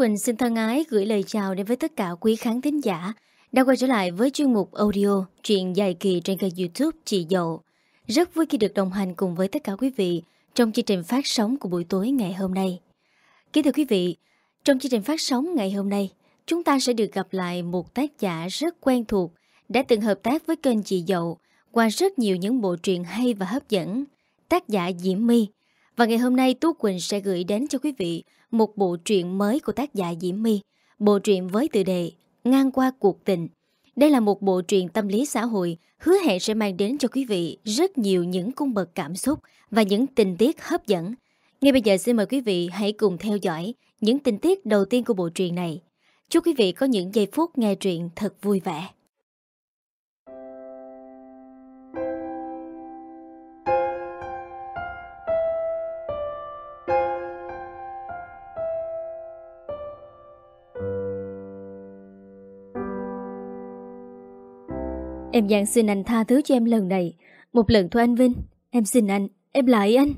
Quỳnh xin thân ái gửi lời chào đến với tất cả quý khán thính giả đã quay trở lại với chuyên mục audio truyện dài kỳ trên kênh youtube Chị Dậu. Rất vui khi được đồng hành cùng với tất cả quý vị trong chương trình phát sóng của buổi tối ngày hôm nay. Kính thưa quý vị, trong chương trình phát sóng ngày hôm nay, chúng ta sẽ được gặp lại một tác giả rất quen thuộc đã từng hợp tác với kênh Chị Dậu qua rất nhiều những bộ truyện hay và hấp dẫn. Tác giả Diễm My. Và ngày hôm nay Tú Quỳnh sẽ gửi đến cho quý vị một bộ truyện mới của tác giả Diễm My. Bộ truyện với tựa đề Ngang qua cuộc tình. Đây là một bộ truyện tâm lý xã hội, hứa hẹn sẽ mang đến cho quý vị rất nhiều những cung bậc cảm xúc và những tình tiết hấp dẫn. Ngay bây giờ xin mời quý vị hãy cùng theo dõi những tình tiết đầu tiên của bộ truyện này. Chúc quý vị có những giây phút nghe truyện thật vui vẻ. Em Giang xin anh tha thứ cho em lần này. Một lần thôi anh Vinh. Em xin anh, em lại anh.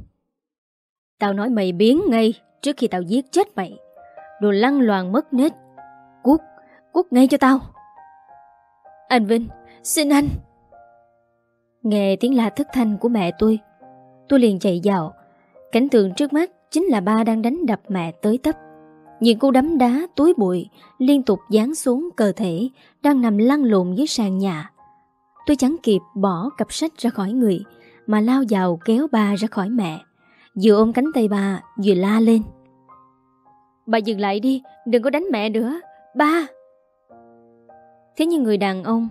Tao nói mày biến ngay Trước khi tao giết chết mày. Đồ lăng loàn mất nết. Cút, cút ngay cho tao. Anh Vinh, xin anh. Nghe tiếng la thất thanh của mẹ tôi Tôi liền chạy vào. Cảnh tượng trước mắt chính là ba đang đánh đập mẹ tới tấp. Những cú đấm đá túi bụi Liên tục dán xuống cơ thể Đang nằm lăn lộn dưới sàn nhà. Tôi chẳng kịp bỏ cặp sách ra khỏi người, Mà lao vào kéo ba ra khỏi mẹ. Vừa ôm cánh tay bà, Vừa la lên. Bà dừng lại đi, Đừng có đánh mẹ nữa, Ba. Thế nhưng người đàn ông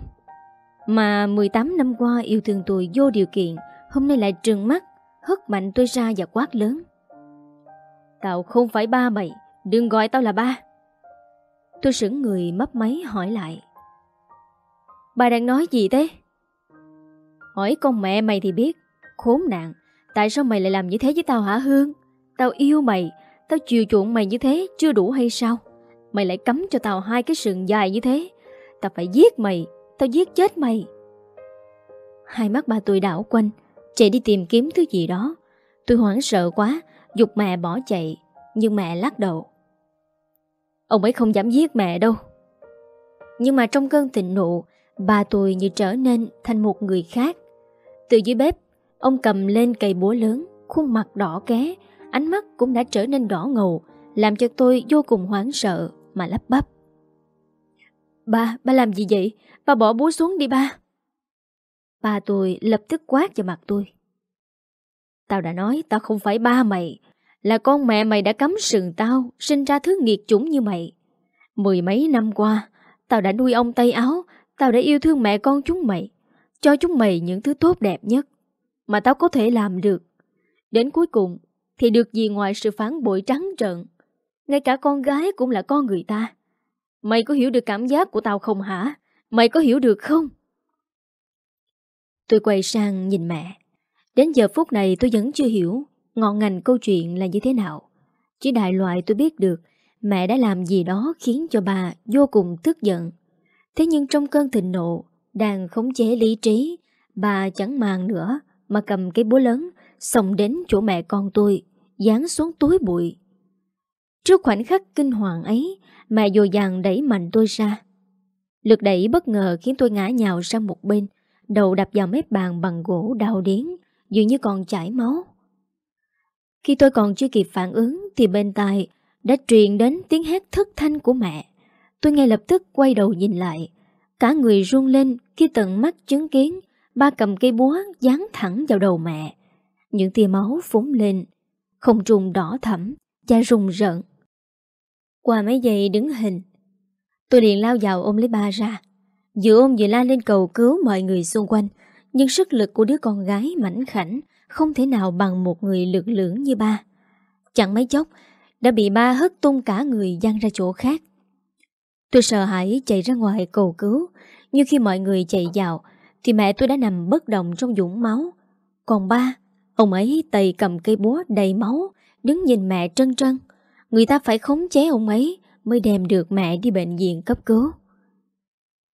Mà 18 năm qua yêu thương tôi vô điều kiện, Hôm nay lại trừng mắt, Hất mạnh tôi ra và quát lớn. Tao không phải ba mày, Đừng gọi tao là ba. Tôi sững người, mấp máy hỏi lại. Bà đang nói gì thế? Hỏi con mẹ mày thì biết. Khốn nạn, Tại sao mày lại làm như thế với tao hả Hương? Tao yêu mày, Tao chiều chuộng mày như thế chưa đủ hay sao? Mày lại cấm cho tao hai cái sừng dài như thế. Tao phải giết mày, Tao giết chết mày. Hai mắt ba tôi đảo quanh, Chạy đi tìm kiếm thứ gì đó. Tôi hoảng sợ quá, Dục mẹ bỏ chạy, Nhưng mẹ lắc đầu. Ông ấy không dám giết mẹ đâu. Nhưng mà trong cơn thịnh nộ Ba tôi như trở nên thành một người khác từ dưới bếp, ông cầm lên cây búa lớn, khuôn mặt đỏ ké, ánh mắt cũng đã trở nên đỏ ngầu, làm cho tôi vô cùng hoảng sợ mà lắp bắp. Ba, ba làm gì vậy? Ba bỏ búa xuống đi ba. Ba tôi lập tức quát vào mặt tôi. Tao đã nói tao không phải ba mày, là con mẹ mày đã cấm sừng tao, sinh ra thứ nghiệt chủng như mày. Mười mấy năm qua, tao đã nuôi ông tây áo, tao đã yêu thương mẹ con chúng mày. Cho chúng mày những thứ tốt đẹp nhất Mà tao có thể làm được. Đến cuối cùng, Thì được gì ngoài sự phản bội trắng trợn, Ngay cả con gái cũng là con người ta. Mày có hiểu được cảm giác của tao không hả? Mày có hiểu được không? Tôi quay sang nhìn mẹ. Đến giờ phút này tôi vẫn chưa hiểu Ngọn ngành câu chuyện là như thế nào. Chỉ đại loại tôi biết được, Mẹ đã làm gì đó khiến cho bà vô cùng tức giận. Thế nhưng trong cơn thịnh nộ đang khống chế lý trí, bà chẳng màng nữa mà cầm cái búa lớn, xông đến chỗ mẹ con tôi, dán xuống túi bụi. Trước khoảnh khắc kinh hoàng ấy, mẹ dồi dàng đẩy mạnh tôi ra. Lực đẩy bất ngờ khiến tôi ngã nhào sang một bên, đầu đập vào mép bàn bằng gỗ đau điến, dường như còn chảy máu. Khi tôi còn chưa kịp phản ứng thì bên tai đã truyền đến tiếng hét thất thanh của mẹ. Tôi ngay lập tức quay đầu nhìn lại, Cả người run lên khi tận mắt chứng kiến ba cầm cây búa dán thẳng vào đầu mẹ. Những tia máu phúng lên, không trùng đỏ thẫm, da rùng rợn. Qua mấy giây đứng hình, tôi liền lao vào ôm lấy ba ra. Vừa ôm vừa la lên cầu cứu mọi người xung quanh, nhưng sức lực của đứa con gái mảnh khảnh không thể nào bằng một người lực lưỡng như ba. Chẳng mấy chốc, đã bị ba hất tung cả người dăng ra chỗ khác. Tôi sợ hãi chạy ra ngoài cầu cứu nhưng khi mọi người chạy vào Thì mẹ tôi đã nằm bất động trong dũng máu. Còn ba Ông ấy tay cầm cây búa đầy máu Đứng nhìn mẹ trân trân. Người ta phải khống chế ông ấy Mới đem được mẹ đi bệnh viện cấp cứu.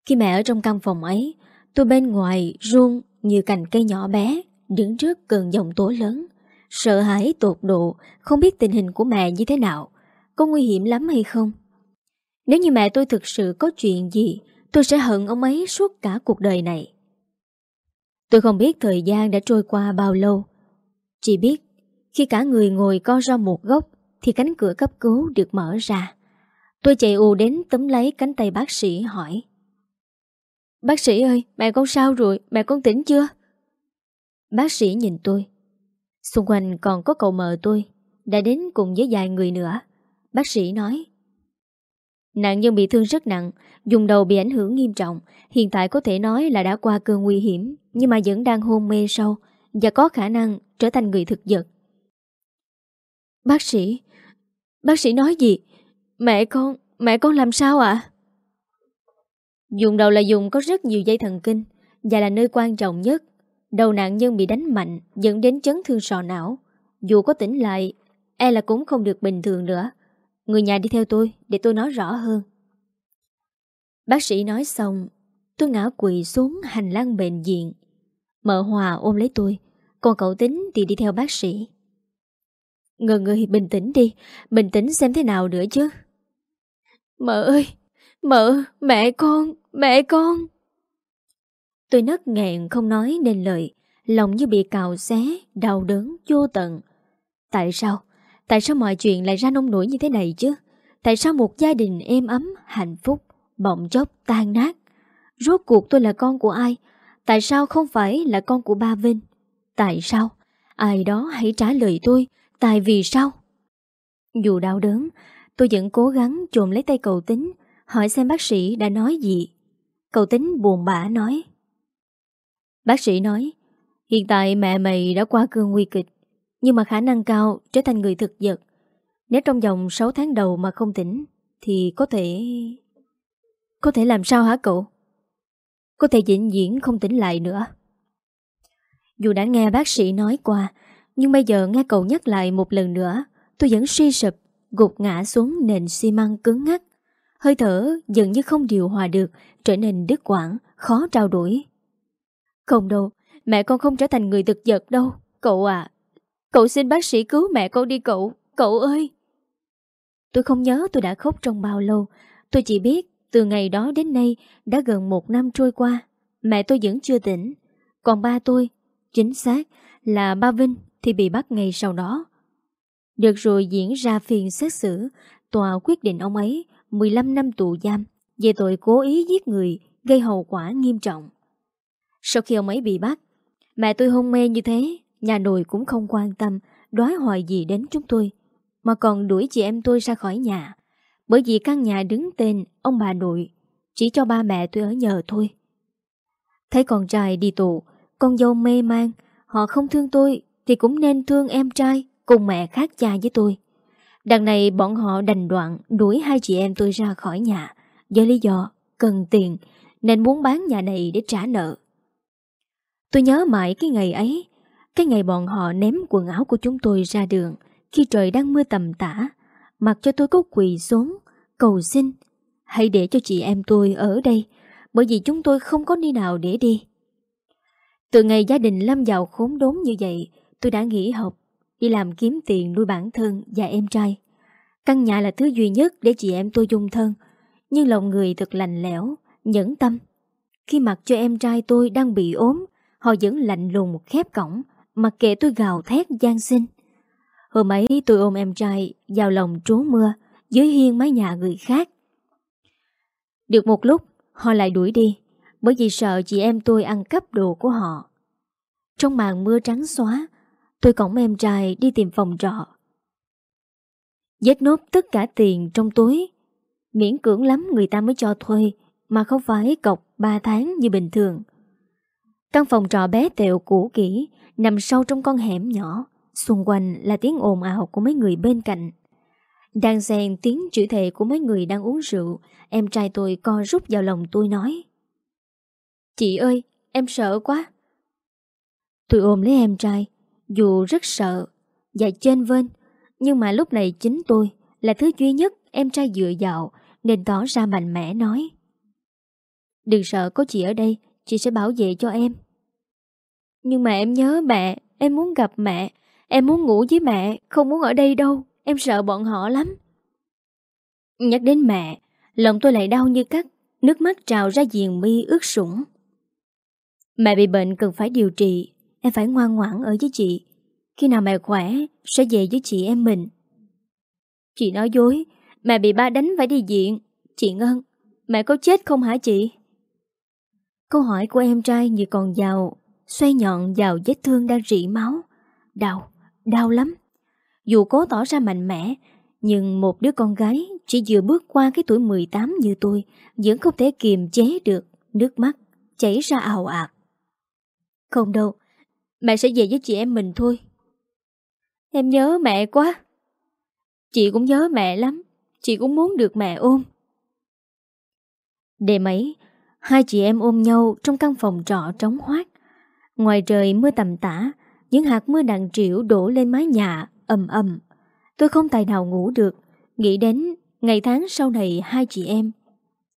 Khi mẹ ở trong căn phòng ấy Tôi bên ngoài run như cành cây nhỏ bé Đứng trước cơn dòng tố lớn. Sợ hãi tột độ Không biết tình hình của mẹ như thế nào Có nguy hiểm lắm hay không? Nếu như mẹ tôi thực sự có chuyện gì, tôi sẽ hận ông ấy suốt cả cuộc đời này. Tôi không biết thời gian đã trôi qua bao lâu. Chỉ biết khi cả người ngồi co ra một góc thì cánh cửa cấp cứu được mở ra. Tôi chạy ù đến tấm lấy cánh tay bác sĩ hỏi. Bác sĩ ơi, mẹ con sao rồi? Mẹ con tỉnh chưa? Bác sĩ nhìn tôi. Xung quanh còn có cậu mợ tôi, đã đến cùng với vài người nữa. Bác sĩ nói. Nạn nhân bị thương rất nặng, dùng đầu bị ảnh hưởng nghiêm trọng, hiện tại có thể nói là đã qua cơn nguy hiểm, nhưng mà vẫn đang hôn mê sâu và có khả năng trở thành người thực vật. Bác sĩ, bác sĩ nói gì? Mẹ con, mẹ con làm sao ạ? À? Dùng đầu là dùng có rất nhiều dây thần kinh và là nơi quan trọng nhất. Đầu nạn nhân bị đánh mạnh dẫn đến chấn thương sọ não. Dù có tỉnh lại, e là cũng không được bình thường nữa. Người nhà đi theo tôi để tôi nói rõ hơn. Bác sĩ nói xong, tôi ngã quỳ xuống hành lang bệnh viện. Mợ Hòa ôm lấy tôi, còn cậu tính thì đi theo bác sĩ. Ngờ người bình tĩnh đi, bình tĩnh xem thế nào nữa chứ. Mợ ơi, mợ, mẹ con, mẹ con. Tôi nấc nghẹn không nói nên lời, lòng như bị cào xé, đau đớn, vô tận. Tại sao? Tại sao mọi chuyện lại ra nông nổi như thế này chứ? Tại sao một gia đình êm ấm, hạnh phúc, bỗng chốc tan nát? Rốt cuộc tôi là con của ai? Tại sao không phải là con của ba Vinh? Tại sao? Ai đó hãy trả lời tôi, tại vì sao? Dù đau đớn, tôi vẫn cố gắng trộm lấy tay cậu tính, hỏi xem bác sĩ đã nói gì. Cậu tính buồn bã nói. Bác sĩ nói, hiện tại mẹ mày đã qua cơn nguy kịch, nhưng mà khả năng cao trở thành người thực vật. Nếu trong vòng 6 tháng đầu mà không tỉnh, thì có thể... Có thể làm sao hả cậu? Có thể diễn diễn không tỉnh lại nữa. Dù đã nghe bác sĩ nói qua, nhưng bây giờ nghe cậu nhắc lại một lần nữa, tôi vẫn suy sụp, gục ngã xuống nền xi măng cứng ngắc. Hơi thở dường như không điều hòa được, trở nên đứt quãng, khó trao đổi. Không đâu, mẹ con không trở thành người thực vật đâu, cậu à. Cậu xin bác sĩ cứu mẹ con đi cậu, cậu ơi. Tôi không nhớ tôi đã khóc trong bao lâu, tôi chỉ biết từ ngày đó đến nay đã gần một năm trôi qua, mẹ tôi vẫn chưa tỉnh. Còn ba tôi, chính xác là ba Vinh thì bị bắt ngay sau đó. Được rồi diễn ra phiên xét xử, tòa quyết định ông ấy 15 năm tù giam về tội cố ý giết người gây hậu quả nghiêm trọng. Sau khi ông ấy bị bắt, mẹ tôi hôn mê như thế, nhà nội cũng không quan tâm Đói hoài gì đến chúng tôi, mà còn đuổi chị em tôi ra khỏi nhà. Bởi vì căn nhà đứng tên ông bà nội, chỉ cho ba mẹ tôi ở nhờ thôi. Thấy con trai đi tù, con dâu mê man, họ không thương tôi thì cũng nên thương em trai cùng mẹ khác cha với tôi. Đằng này bọn họ đành đoạn đuổi hai chị em tôi ra khỏi nhà với lý do cần tiền nên muốn bán nhà này để trả nợ. Tôi nhớ mãi cái ngày ấy, cái ngày bọn họ ném quần áo của chúng tôi ra đường khi trời đang mưa tầm tã, mặc cho tôi có quỳ xuống, cầu xin, hãy để cho chị em tôi ở đây, bởi vì chúng tôi không có đi nào để đi. Từ ngày gia đình lâm vào khốn đốn như vậy, tôi đã nghỉ học, đi làm kiếm tiền nuôi bản thân và em trai. Căn nhà là thứ duy nhất để chị em tôi dung thân, nhưng lòng người thật lành lẽo, nhẫn tâm. Khi mặc cho em trai tôi đang bị ốm, họ vẫn lạnh lùng khép cổng, mặc kệ tôi gào thét gian sinh. Hôm ấy tôi ôm em trai vào lòng trú mưa dưới hiên mái nhà người khác. Được một lúc, họ lại đuổi đi, bởi vì sợ chị em tôi ăn cắp đồ của họ. Trong màn mưa trắng xóa, tôi cõng em trai đi tìm phòng trọ. Dết nốt tất cả tiền trong túi, miễn cưỡng lắm người ta mới cho thuê, mà không phải cọc 3 tháng như bình thường. Căn phòng trọ bé tẹo cũ kỹ, nằm sâu trong con hẻm nhỏ, xung quanh là tiếng ồn ào của mấy người bên cạnh. Đang xen tiếng chữ thề của mấy người đang uống rượu, em trai tôi co rút vào lòng tôi nói. Chị ơi, em sợ quá. Tôi ôm lấy em trai, dù rất sợ và trên vên, nhưng mà lúc này chính tôi là thứ duy nhất em trai dựa vào nên tỏ ra mạnh mẽ nói. Đừng sợ có chị ở đây, chị sẽ bảo vệ cho em. Nhưng mà em nhớ mẹ, em muốn gặp mẹ, em muốn ngủ với mẹ, không muốn ở đây đâu, em sợ bọn họ lắm. Nhắc đến mẹ, Lòng tôi lại đau như cắt Nước mắt trào ra giềng mi ướt sũng. Mẹ bị bệnh cần phải điều trị Em phải ngoan ngoãn ở với chị. Khi nào mẹ khỏe Sẽ về với chị em mình. Chị nói dối Mẹ bị ba đánh phải đi diện Chị Ngân Mẹ có chết không hả chị? Câu hỏi của em trai như còn giàu Xoay nhọn vào vết thương đang rỉ máu. Đau, đau lắm. Dù cố tỏ ra mạnh mẽ Nhưng một đứa con gái Chỉ vừa bước qua cái tuổi 18 như tôi Vẫn không thể kiềm chế được Nước mắt chảy ra ào ạt. Không đâu Mẹ sẽ về với chị em mình thôi. Em nhớ mẹ quá. Chị cũng nhớ mẹ lắm. Chị cũng muốn được mẹ ôm. Đêm ấy Hai chị em ôm nhau trong căn phòng trọ trống hoác. Ngoài trời mưa tầm tã, Những hạt mưa nặng trĩu đổ lên mái nhà, ầm ầm. Tôi không tài nào ngủ được. Nghĩ đến ngày tháng sau này hai chị em,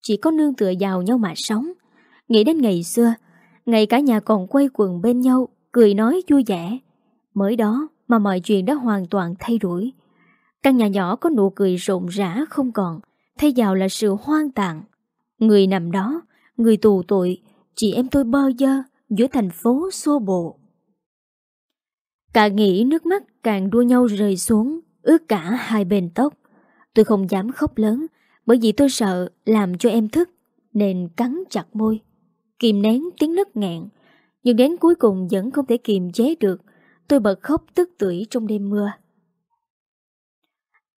Chỉ có nương tựa vào nhau mà sống. Nghĩ đến ngày xưa, Ngày cả nhà còn quay quần bên nhau, Cười nói vui vẻ. Mới đó mà mọi chuyện đã hoàn toàn thay đổi. Căn nhà nhỏ có nụ cười rộn rã không còn, Thay vào là sự hoang tàn. Người nằm đó, Người tù tội, Chị em tôi bơ dơ Giữa thành phố xô bộ Càng nghĩ nước mắt càng đua nhau rơi xuống, Ướt cả hai bên tóc. Tôi không dám khóc lớn, Bởi vì tôi sợ làm cho em thức, Nên cắn chặt môi, Kìm nén tiếng nấc nghẹn. Nhưng đến cuối cùng vẫn không thể kiềm chế được, Tôi bật khóc tức tưởi trong đêm mưa.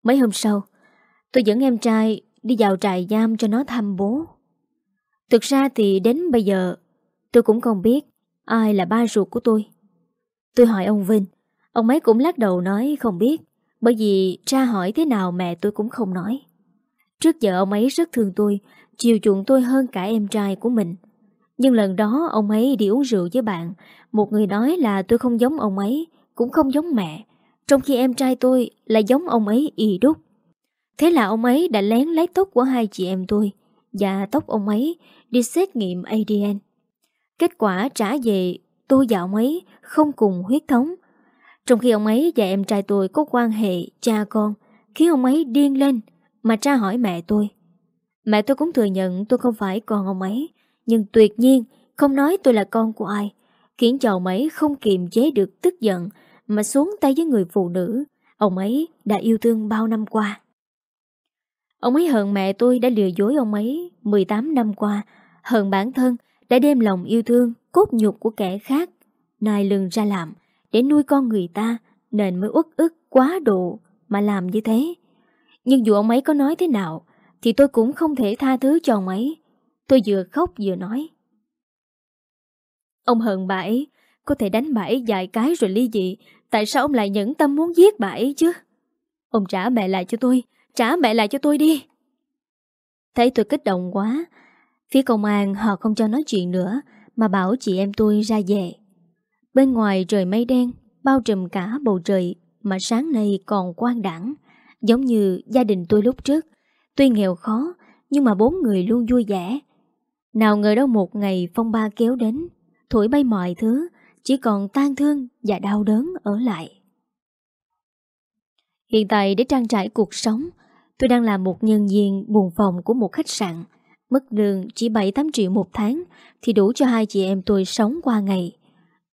Mấy hôm sau, Tôi dẫn em trai đi vào trại giam cho nó thăm bố. Thực ra thì đến bây giờ Tôi cũng không biết Ai là ba ruột của tôi. Tôi hỏi ông Vinh. Ông ấy cũng lắc đầu nói không biết, Bởi vì tra hỏi thế nào mẹ tôi cũng không nói. Trước giờ ông ấy rất thương tôi, Chiều chuộng tôi hơn cả em trai của mình. Nhưng lần đó ông ấy đi uống rượu với bạn. Một người nói là tôi không giống ông ấy, Cũng không giống mẹ. Trong khi em trai tôi là giống ông ấy y đúc. Thế là ông ấy đã lén lấy tóc của hai chị em tôi. Và tóc ông ấy đi xét nghiệm ADN. Kết quả trả về tôi và ông ấy không cùng huyết thống. Trong khi ông ấy và em trai tôi có quan hệ cha con, khiến ông ấy điên lên mà tra hỏi mẹ tôi. Mẹ tôi cũng thừa nhận tôi không phải con ông ấy, nhưng tuyệt nhiên không nói tôi là con của ai, khiến cho ông ấy không kiềm chế được tức giận mà xuống tay với người phụ nữ ông ấy đã yêu thương bao năm qua. Ông ấy hận mẹ tôi đã lừa dối ông ấy 18 năm qua hận bản thân đã đem lòng yêu thương, cốt nhục của kẻ khác, nài lừng ra làm để nuôi con người ta nên mới uất ức quá độ mà làm như thế. Nhưng dù ông ấy có nói thế nào thì tôi cũng không thể tha thứ cho ông ấy. Tôi vừa khóc vừa nói. Ông hận bà ấy, có thể đánh bà ấy vài cái rồi ly dị, tại sao ông lại nhẫn tâm muốn giết bà ấy chứ? Ông trả mẹ lại cho tôi, trả mẹ lại cho tôi đi. Thấy tôi kích động quá, Phía công an họ không cho nói chuyện nữa, Mà bảo chị em tôi ra về. Bên ngoài trời mây đen, Bao trùm cả bầu trời Mà sáng nay còn quang đẳng Giống như gia đình tôi lúc trước. Tuy nghèo khó, Nhưng mà bốn người luôn vui vẻ. Nào ngờ đâu một ngày phong ba kéo đến, Thổi bay mọi thứ, Chỉ còn tan thương và đau đớn ở lại. Hiện tại để trang trải cuộc sống, Tôi đang là một nhân viên buồn phòng của một khách sạn. Mức lương chỉ 7-8 triệu một tháng thì đủ cho hai chị em tôi sống qua ngày.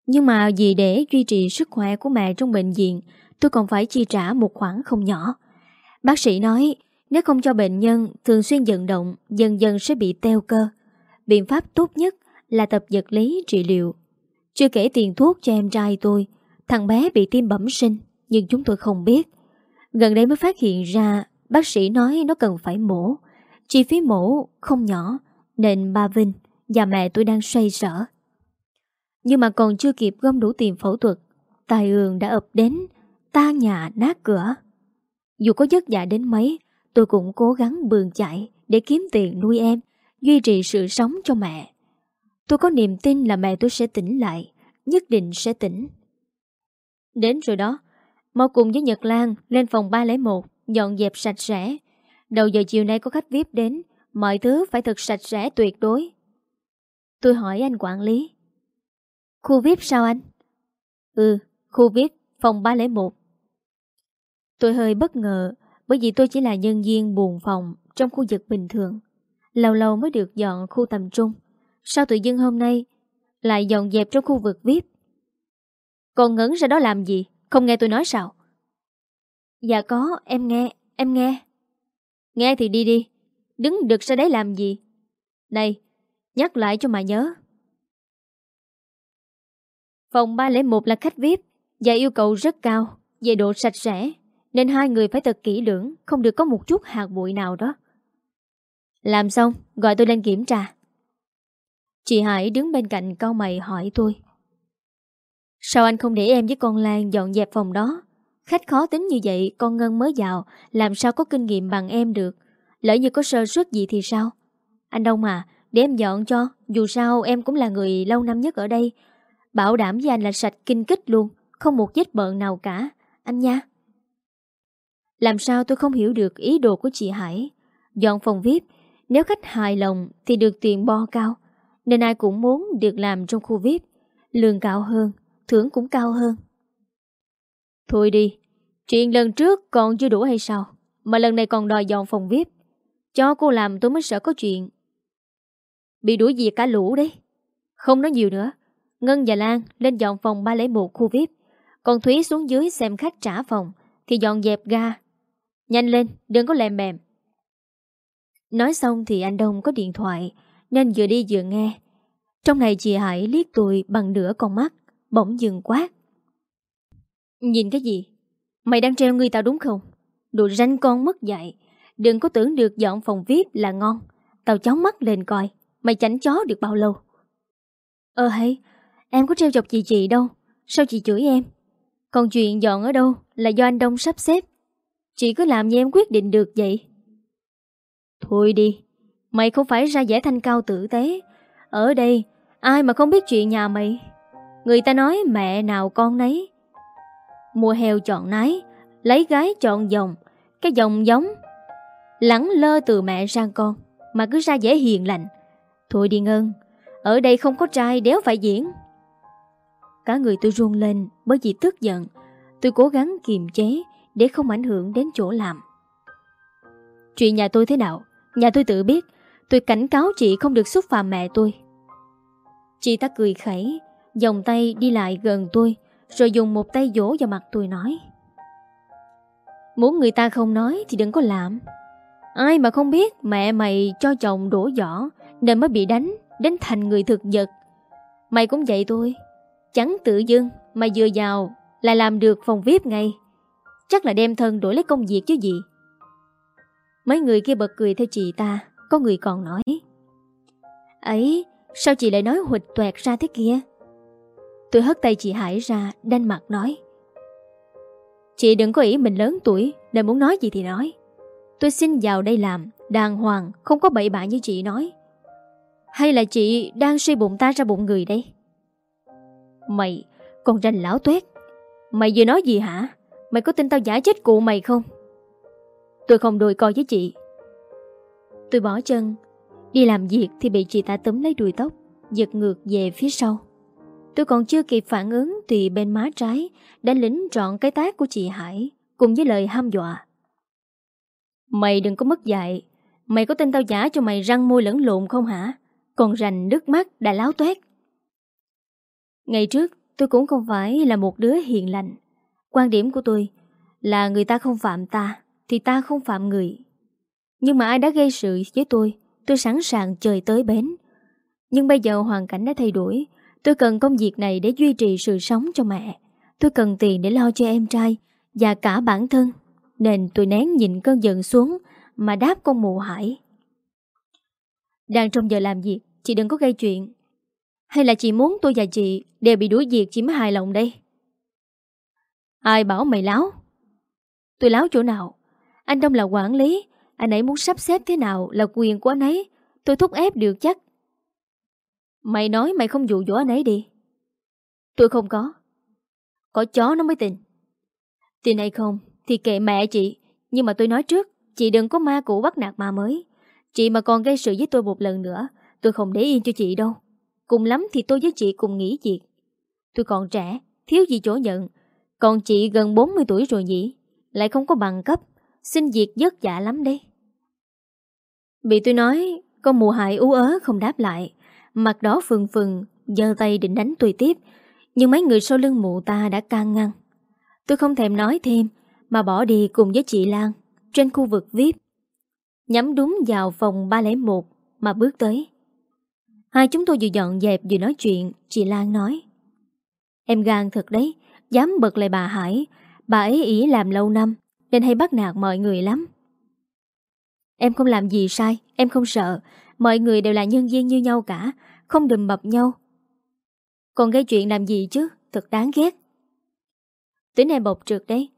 Nhưng mà vì để duy trì sức khỏe của mẹ trong bệnh viện, tôi còn phải chi trả một khoản không nhỏ. Bác sĩ nói, nếu không cho bệnh nhân thường xuyên vận động, dần dần sẽ bị teo cơ. Biện pháp tốt nhất là tập vật lý trị liệu. Chưa kể tiền thuốc cho em trai tôi, thằng bé bị tim bẩm sinh, nhưng chúng tôi không biết. Gần đây mới phát hiện ra bác sĩ nói nó cần phải mổ, Chi phí mổ không nhỏ, Nên ba Vinh và mẹ tôi đang xoay sở Nhưng mà còn chưa kịp gom đủ tiền phẫu thuật Tài ương đã ập đến Tan nhà nát cửa. Dù có giấc dạ đến mấy, Tôi cũng cố gắng bường chạy Để kiếm tiền nuôi em, Duy trì sự sống cho mẹ. Tôi có niềm tin là mẹ tôi sẽ tỉnh lại, Nhất định sẽ tỉnh. Đến rồi đó, Mau cùng với Nhật Lan lên phòng 301 Dọn dẹp sạch sẽ. Đầu giờ chiều nay có khách VIP đến Mọi thứ phải thật sạch sẽ tuyệt đối Tôi hỏi anh quản lý Khu VIP sao anh? Ừ, khu VIP phòng 301 Tôi hơi bất ngờ Bởi vì tôi chỉ là nhân viên buồn phòng trong khu vực bình thường. Lâu lâu mới được dọn khu tầm trung. Sao tự dưng hôm nay lại dọn dẹp trong khu vực VIP? Còn ngấn ra đó làm gì? Không nghe tôi nói sao? Dạ có, em nghe, em nghe. Nghe thì đi đi, đứng được ra đấy làm gì? Này, nhắc lại cho mà nhớ. Phòng 301 là khách VIP và yêu cầu rất cao về độ sạch sẽ, nên hai người phải thật kỹ lưỡng, không được có một chút hạt bụi nào đó. Làm xong, gọi tôi lên kiểm tra. Chị Hải đứng bên cạnh cau mày hỏi tôi. Sao anh không để em với con Lan dọn dẹp phòng đó? Khách khó tính như vậy, con Ngân mới vào, làm sao có kinh nghiệm bằng em được? Lỡ như có sơ suất gì thì sao? Anh Đông à, để em dọn cho, dù sao em cũng là người lâu năm nhất ở đây. Bảo đảm với anh là sạch kinh kích luôn, không một vết bợn nào cả, anh nha. Làm sao tôi không hiểu được ý đồ của chị Hải? Dọn phòng VIP, nếu khách hài lòng thì được tiền bo cao, nên ai cũng muốn được làm trong khu VIP. Lương cao hơn, thưởng cũng cao hơn. Thôi đi, chuyện lần trước còn chưa đủ hay sao? Mà lần này còn đòi dọn phòng VIP. Cho cô làm tôi mới sợ có chuyện. Bị đuổi việc cả lũ đấy. Không nói nhiều nữa. Ngân và Lan lên dọn phòng 301 khu VIP. Còn Thúy xuống dưới xem khách trả phòng thì dọn dẹp ga. Nhanh lên, đừng có lèm bèm. Nói xong thì anh Đông có điện thoại nên vừa đi vừa nghe. Trong này chị Hải liếc tôi bằng nửa con mắt, bỗng dừng quát. Nhìn cái gì? Mày đang treo người tao đúng không? Đồ ranh con mất dạy. Đừng có tưởng được dọn phòng VIP là ngon. Tao chóng mắt lên coi. Mày chảnh chó được bao lâu? Ờ hay, em có treo chọc chị chị đâu. Sao chị chửi em? Còn chuyện dọn ở đâu là do anh Đông sắp xếp. Chị cứ làm như em quyết định được vậy. Thôi đi, mày không phải ra giải thanh cao tử tế. Ở đây, ai mà không biết chuyện nhà mày? Người ta nói mẹ nào con nấy. Mua heo chọn nái, lấy gái chọn dòng. Cái dòng giống lẳng lơ từ mẹ sang con mà cứ ra dễ hiền lành. Thôi đi Ngân, ở đây không có trai đéo phải diễn. Cả người tôi run lên bởi vì tức giận. Tôi cố gắng kiềm chế để không ảnh hưởng đến chỗ làm. Chuyện nhà tôi thế nào? Nhà tôi tự biết. Tôi cảnh cáo chị không được xúc phạm mẹ tôi. Chị ta cười khẩy, dòng tay đi lại gần tôi, rồi dùng một tay vỗ vào mặt tôi nói. Muốn người ta không nói thì đừng có làm. Ai mà không biết mẹ mày cho chồng đổ giỏ nên mới bị đánh, đến thành người thực vật. Mày cũng vậy thôi. Chẳng tự dưng mà vừa vào lại làm được phòng VIP ngay. Chắc là đem thân đổi lấy công việc chứ gì. Mấy người kia bật cười theo chị ta, có người còn nói. Ấy, sao chị lại nói huỵch toẹt ra thế kia? Tôi hất tay chị Hải ra, đanh mặt nói. Chị đừng có ý mình lớn tuổi, nên muốn nói gì thì nói. Tôi xin vào đây làm, đàng hoàng, không có bậy bạ như chị nói. Hay là chị đang suy bụng ta ra bụng người đây? Mày, con ranh lão tuét. Mày vừa nói gì hả? Mày có tin tao giả chết cụ mày không? Tôi không đôi coi với chị. Tôi bỏ chân, đi làm việc thì bị chị ta túm lấy đuôi tóc, giật ngược về phía sau. Tôi còn chưa kịp phản ứng thì bên má trái đã lính trọn cái tác của chị Hải cùng với lời ham dọa. Mày đừng có mất dạy, mày có tin tao giả cho mày răng môi lẫn lộn không hả? Còn rành nước mắt đã láo toét. Ngày trước tôi cũng không phải là một đứa hiền lành. Quan điểm của tôi là người ta không phạm ta thì ta không phạm người. Nhưng mà ai đã gây sự với tôi, tôi sẵn sàng trời tới bến. Nhưng bây giờ hoàn cảnh đã thay đổi, tôi cần công việc này để duy trì sự sống cho mẹ. Tôi cần tiền để lo cho em trai và cả bản thân. Nên tôi nén nhịn cơn giận xuống mà đáp con mụ hải. Đang trong giờ làm việc, chị đừng có gây chuyện. Hay là chị muốn tôi và chị đều bị đuổi việc chị mới hài lòng đây? Ai bảo mày láo? Tôi láo chỗ nào? Anh Đông là quản lý, anh ấy muốn sắp xếp thế nào là quyền của anh ấy. Tôi thúc ép được chắc. Mày nói mày không dụ dỗ anh ấy đi. Tôi không có. Có chó nó mới tin. Tin hay không thì kệ mẹ chị. Nhưng mà tôi nói trước, chị đừng có ma cũ bắt nạt ma mới. Chị mà còn gây sự với tôi một lần nữa, tôi không để yên cho chị đâu. Cùng lắm thì tôi với chị cùng nghỉ việc. Tôi còn trẻ, thiếu gì chỗ nhận. Còn chị gần 40 tuổi rồi nhỉ? Lại không có bằng cấp. Xin việc vất vả lắm đấy. Bị tôi nói Con mùa hại ú ớ không đáp lại Mặt đó phừng phừng, giơ tay định đánh tôi tiếp. Nhưng mấy người sau lưng mụ ta đã can ngăn. Tôi không thèm nói thêm, Mà bỏ đi cùng với chị Lan, Trên khu vực VIP Nhắm đúng vào phòng 301 Mà bước tới. Hai chúng tôi vừa dọn dẹp vừa nói chuyện, Chị Lan nói. Em gan thật đấy, Dám bật lại bà Hải. Bà ấy ý làm lâu năm, Nên hay bắt nạt mọi người lắm. Em không làm gì sai, Em không sợ. Mọi người đều là nhân viên như nhau cả, Không đùm bập nhau. Còn gây chuyện làm gì chứ? Thật đáng ghét. Tính em bộc trực đấy.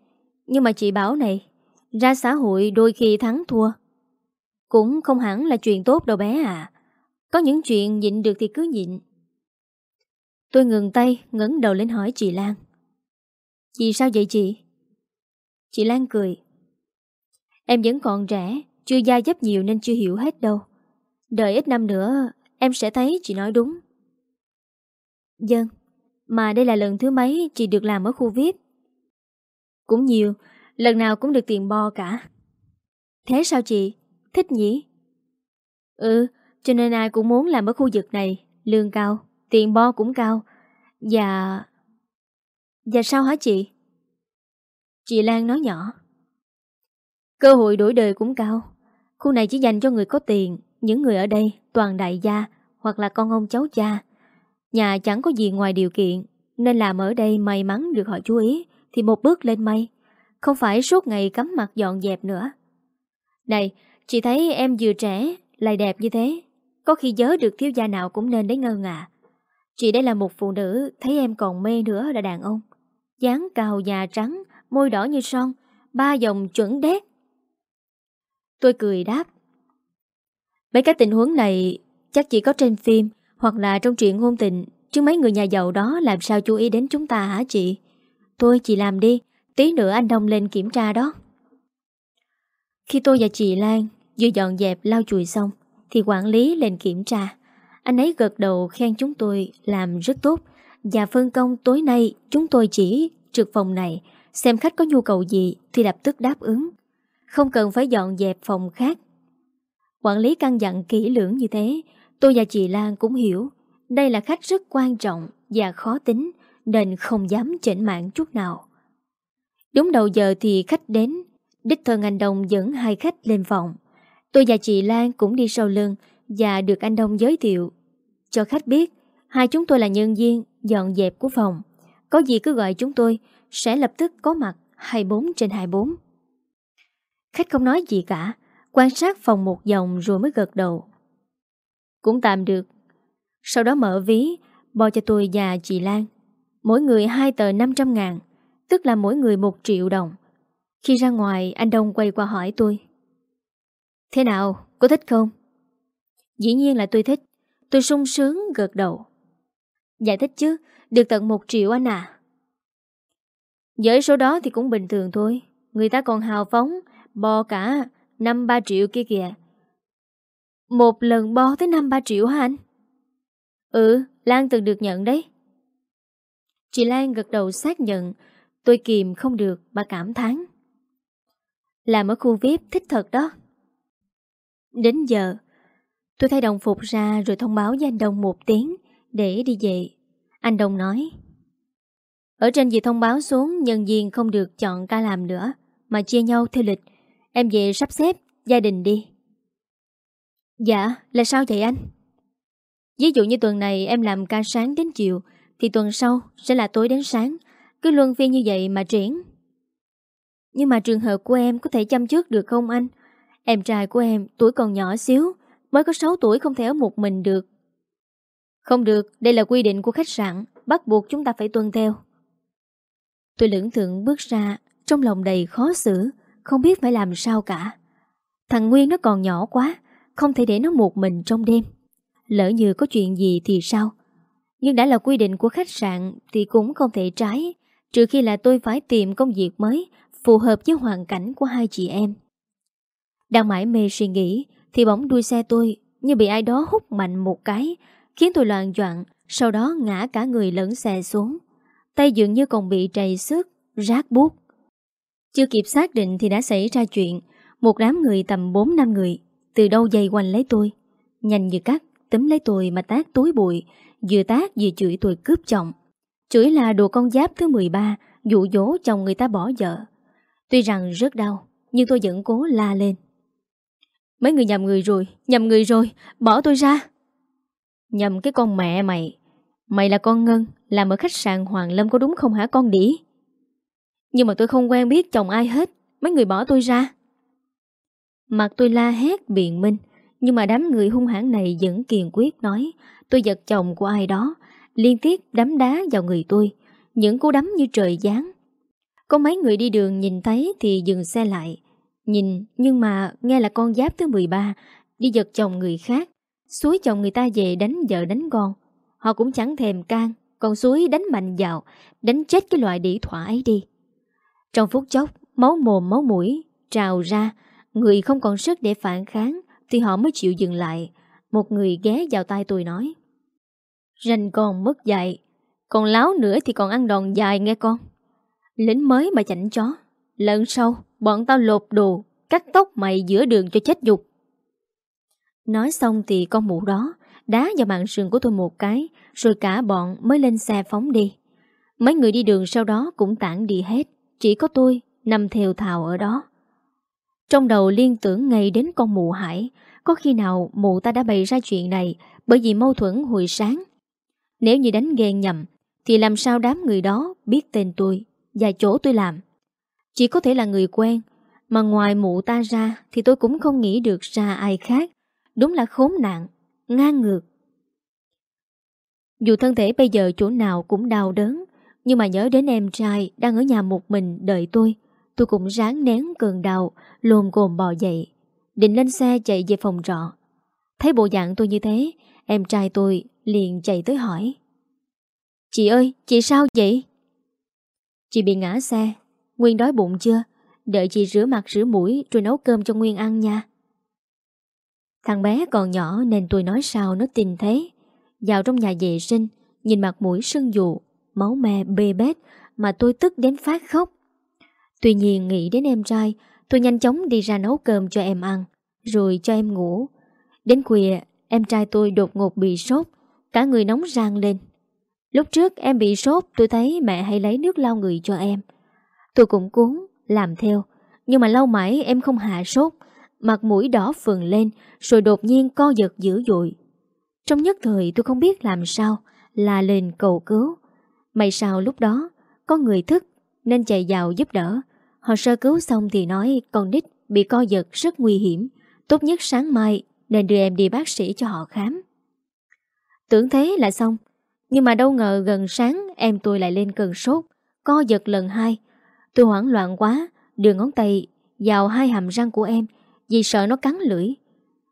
Nhưng mà chị bảo này, Ra xã hội đôi khi thắng thua. Cũng không hẳn là chuyện tốt đâu bé à. Có những chuyện nhịn được thì cứ nhịn. Tôi ngừng tay, ngẩng đầu lên hỏi chị Lan. Chị sao vậy chị? Chị Lan cười. Em vẫn còn trẻ, Chưa gia dấp nhiều nên chưa hiểu hết đâu. Đợi ít năm nữa, Em sẽ thấy chị nói đúng. Dân Mà đây là lần thứ mấy chị được làm ở khu VIP Cũng nhiều, Lần nào cũng được tiền bo cả. Thế sao chị? Thích nhỉ? Ừ Cho nên ai cũng muốn làm ở khu vực này, Lương cao, Tiền bo cũng cao. Và... Và sao hả chị? Chị Lan nói nhỏ. Cơ hội đổi đời cũng cao. Khu này chỉ dành cho người có tiền. Những người ở đây, toàn đại gia, Hoặc là con ông cháu cha. Nhà chẳng có gì ngoài điều kiện, Nên làm ở đây may mắn được họ chú ý, Thì một bước lên mây Không phải suốt ngày cắm mặt dọn dẹp nữa. Này, Chị thấy em vừa trẻ, Lại đẹp như thế. Có khi giới được thiếu gia nào cũng nên đấy ngơ ngạ. Chị đây là một phụ nữ, Thấy em còn mê nữa là đàn ông. Dáng cao già trắng, Môi đỏ như son, Ba dòng chuẩn đét. Tôi cười đáp. Mấy cái tình huống này Chắc chỉ có trên phim Hoặc là trong chuyện ngôn tình, Chứ mấy người nhà giàu đó làm sao chú ý đến chúng ta hả chị? Tôi chị làm đi, Tí nữa anh Đông lên kiểm tra đó. Khi tôi và chị Lan Vừa dọn dẹp lau chùi xong Thì quản lý lên kiểm tra. Anh ấy gật đầu khen chúng tôi làm rất tốt Và phân công tối nay Chúng tôi chỉ trực phòng này, Xem khách có nhu cầu gì Thì lập tức đáp ứng. Không cần phải dọn dẹp phòng khác Quản lý căn dặn kỹ lưỡng như thế, Tôi và chị Lan cũng hiểu. Đây là khách rất quan trọng Và khó tính, Nên không dám chỉnh mạng chút nào. Đúng đầu giờ thì khách đến, Đích thân anh Đông dẫn hai khách lên phòng. Tôi và chị Lan cũng đi sau lưng Và được anh Đông giới thiệu. Cho khách biết, Hai chúng tôi là nhân viên, dọn dẹp của phòng. Có gì cứ gọi chúng tôi, Sẽ lập tức có mặt 24 trên 24 Khách không nói gì cả Quan sát phòng một vòng rồi mới gật đầu. Cũng tạm được. Sau đó mở ví Bo cho tôi và chị Lan. Mỗi người hai tờ 500 ngàn Tức là mỗi người một triệu đồng. Khi ra ngoài anh Đông quay qua hỏi tôi. Thế nào, có thích không? Dĩ nhiên là tôi thích. Tôi sung sướng gật đầu. Giải thích chứ Được tận một triệu anh à. Với số đó thì cũng bình thường thôi. Người ta còn hào phóng bò cả. 5-3 triệu kia kìa. Một lần bo tới 5-3 triệu hả anh? Ừ, Lan từng được nhận đấy. Chị Lan gật đầu xác nhận Tôi kìm không được bà cảm thán. Làm ở khu VIP thích thật đó. Đến giờ Tôi thay đồng phục ra rồi thông báo với anh Đông một tiếng Để đi về. Anh Đông nói Ở trên gì thông báo xuống Nhân viên không được chọn ca làm nữa Mà chia nhau theo lịch. Em về sắp xếp gia đình đi. Dạ là sao vậy anh? Ví dụ như tuần này em làm ca sáng đến chiều Thì tuần sau sẽ là tối đến sáng. Cứ luân phiên như vậy mà triển. Nhưng mà trường hợp của em có thể chăm trước được không anh? Em trai của em tuổi còn nhỏ xíu Mới có 6 tuổi không thể ở một mình được. Không được Đây là quy định của khách sạn Bắt buộc chúng ta phải tuân theo. Tôi lưỡng thượng bước ra Trong lòng đầy khó xử không biết phải làm sao cả. Thằng Nguyên nó còn nhỏ quá, Không thể để nó một mình trong đêm. Lỡ như có chuyện gì thì sao? Nhưng đã là quy định của khách sạn Thì cũng không thể trái, Trừ khi là tôi phải tìm công việc mới, Phù hợp với hoàn cảnh của hai chị em. Đang mãi mê suy nghĩ, Thì bỗng đuôi xe tôi Như bị ai đó hút mạnh một cái, Khiến tôi loạn choạng Sau đó ngã cả người lẫn xe xuống. Tay dường như còn bị trầy xước, rác buốt. Chưa kịp xác định thì đã xảy ra chuyện. Một đám người tầm 4 năm người, Từ đâu dày quanh lấy tôi? Nhanh như cắt Tấm lấy tôi mà tác túi bụi, Vừa tác vừa chửi tôi cướp chồng. Chửi là đồ con giáp thứ 13 Dụ dỗ chồng người ta bỏ vợ. Tuy rằng rất đau, Nhưng tôi vẫn cố la lên. Mấy người nhầm người rồi, Nhầm người rồi, Bỏ tôi ra. Nhầm cái con mẹ mày. Mày là con Ngân, Làm ở khách sạn Hoàng Lâm có đúng không hả con đĩ? Nhưng mà tôi không quen biết chồng ai hết. Mấy người bỏ tôi ra. Mặt tôi la hét biện minh, Nhưng mà đám người hung hãn này vẫn kiên quyết nói, Tôi giật chồng của ai đó, Liên tiếp đấm đá vào người tôi, Những cú đấm như trời giáng. Có mấy người đi đường nhìn thấy Thì dừng xe lại. Nhìn, nhưng mà nghe là con giáp thứ 13 Đi giật chồng người khác Suối chồng người ta về đánh vợ đánh con. Họ cũng chẳng thèm can Còn suối đánh mạnh vào, Đánh chết cái loại đĩ thỏa ấy đi. Trong phút chốc, Máu mồm, máu mũi trào ra, Người không còn sức để phản kháng Thì họ mới chịu dừng lại. Một người ghé vào tay tôi nói Rành con mất dạy, Còn láo nữa thì còn ăn đòn dài nghe con. Lính mới mà chảnh chó Lần sau bọn tao lột đồ, Cắt tóc mày giữa đường cho chết dục Nói xong thì con mụ đó Đá vào mạng sườn của tôi một cái, Rồi cả bọn mới lên xe phóng đi. Mấy người đi đường sau đó cũng tản đi hết. Chỉ có tôi nằm theo thào ở đó. Trong đầu liên tưởng ngay đến con mụ hải, Có khi nào mụ ta đã bày ra chuyện này Bởi vì mâu thuẫn hồi sáng? Nếu như đánh ghen nhầm, Thì làm sao đám người đó biết tên tôi Và chỗ tôi làm? Chỉ có thể là người quen, Mà ngoài mụ ta ra Thì tôi cũng không nghĩ được ra ai khác. Đúng là khốn nạn, Ngang ngược. Dù thân thể bây giờ chỗ nào cũng đau đớn nhưng mà nhớ đến em trai Đang ở nhà một mình đợi tôi Tôi cũng ráng nén cơn đau Lồn cồn bò dậy Định lên xe chạy về phòng trọ Thấy bộ dạng tôi như thế Em trai tôi liền chạy tới hỏi Chị ơi, chị sao vậy? Chị bị ngã xe Nguyên đói bụng chưa? Đợi chị rửa mặt rửa mũi Rồi nấu cơm cho Nguyên ăn nha Thằng bé còn nhỏ nên tôi nói sao nó tin thế Vào trong nhà vệ sinh Nhìn mặt mũi sưng dụ Máu me bê bết Mà tôi tức đến phát khóc. Tuy nhiên nghĩ đến em trai, Tôi nhanh chóng đi ra nấu cơm cho em ăn, Rồi cho em ngủ. Đến khuya, em trai tôi đột ngột bị sốt, Cả người nóng rang lên. Lúc trước em bị sốt, Tôi thấy mẹ hay lấy nước lau người cho em. Tôi cũng cuốn, Làm theo, Nhưng mà lâu mãi em không hạ sốt, Mặt mũi đỏ phừng lên, Rồi đột nhiên co giật dữ dội. Trong nhất thời tôi không biết làm sao Là lên cầu cứu. May sao lúc đó Có người thức nên chạy vào giúp đỡ Họ sơ cứu xong thì nói con nít bị co giật rất nguy hiểm, tốt nhất sáng mai nên đưa em đi bác sĩ cho họ khám. Tưởng thế là xong, nhưng mà đâu ngờ gần sáng em tôi lại lên cơn sốt, co giật lần hai. Tôi hoảng loạn quá, đưa ngón tay vào hai hàm răng của em vì sợ nó cắn lưỡi.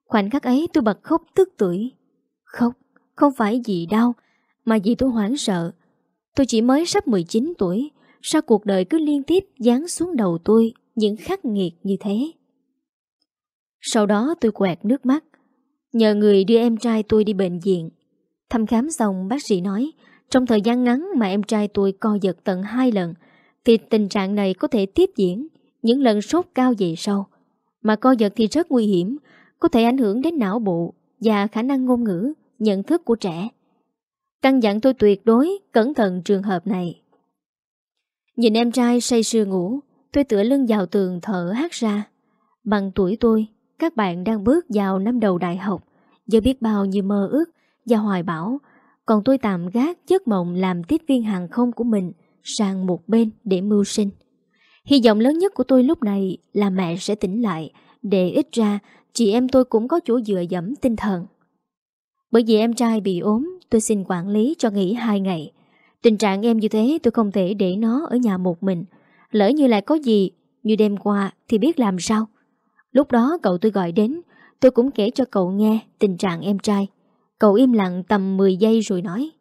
Khoảnh khắc ấy tôi bật khóc tức tuổi. Khóc, không phải vì đau, mà vì tôi hoảng sợ. Tôi chỉ mới sắp 19 tuổi, Sao cuộc đời cứ liên tiếp dán xuống đầu tôi những khắc nghiệt như thế? Sau đó tôi quẹt nước mắt, nhờ người đưa em trai tôi đi bệnh viện. Thăm khám xong bác sĩ nói, trong thời gian ngắn mà em trai tôi co giật tận hai lần, thì tình trạng này có thể tiếp diễn những lần sốt cao về sau. Mà co giật thì rất nguy hiểm, có thể ảnh hưởng đến não bộ và khả năng ngôn ngữ, nhận thức của trẻ. Căn dặn tôi tuyệt đối cẩn thận trường hợp này. Nhìn em trai say sưa ngủ, Tôi tựa lưng vào tường thở hát ra. Bằng tuổi tôi, Các bạn đang bước vào năm đầu đại học, Giờ biết bao nhiêu mơ ước Và hoài bão. Còn tôi tạm gác giấc mộng làm tiếp viên hàng không của mình Sang một bên để mưu sinh. Hy vọng lớn nhất của tôi lúc này Là mẹ sẽ tỉnh lại, Để ít ra chị em tôi cũng có chỗ dựa dẫm tinh thần. Bởi vì em trai bị ốm Tôi xin quản lý cho nghỉ hai ngày. Tình trạng em như thế tôi không thể để nó ở nhà một mình. Lỡ như lại có gì, Như đêm qua thì biết làm sao. Lúc đó cậu tôi gọi đến, Tôi cũng kể cho cậu nghe tình trạng em trai. Cậu im lặng tầm 10 giây rồi nói.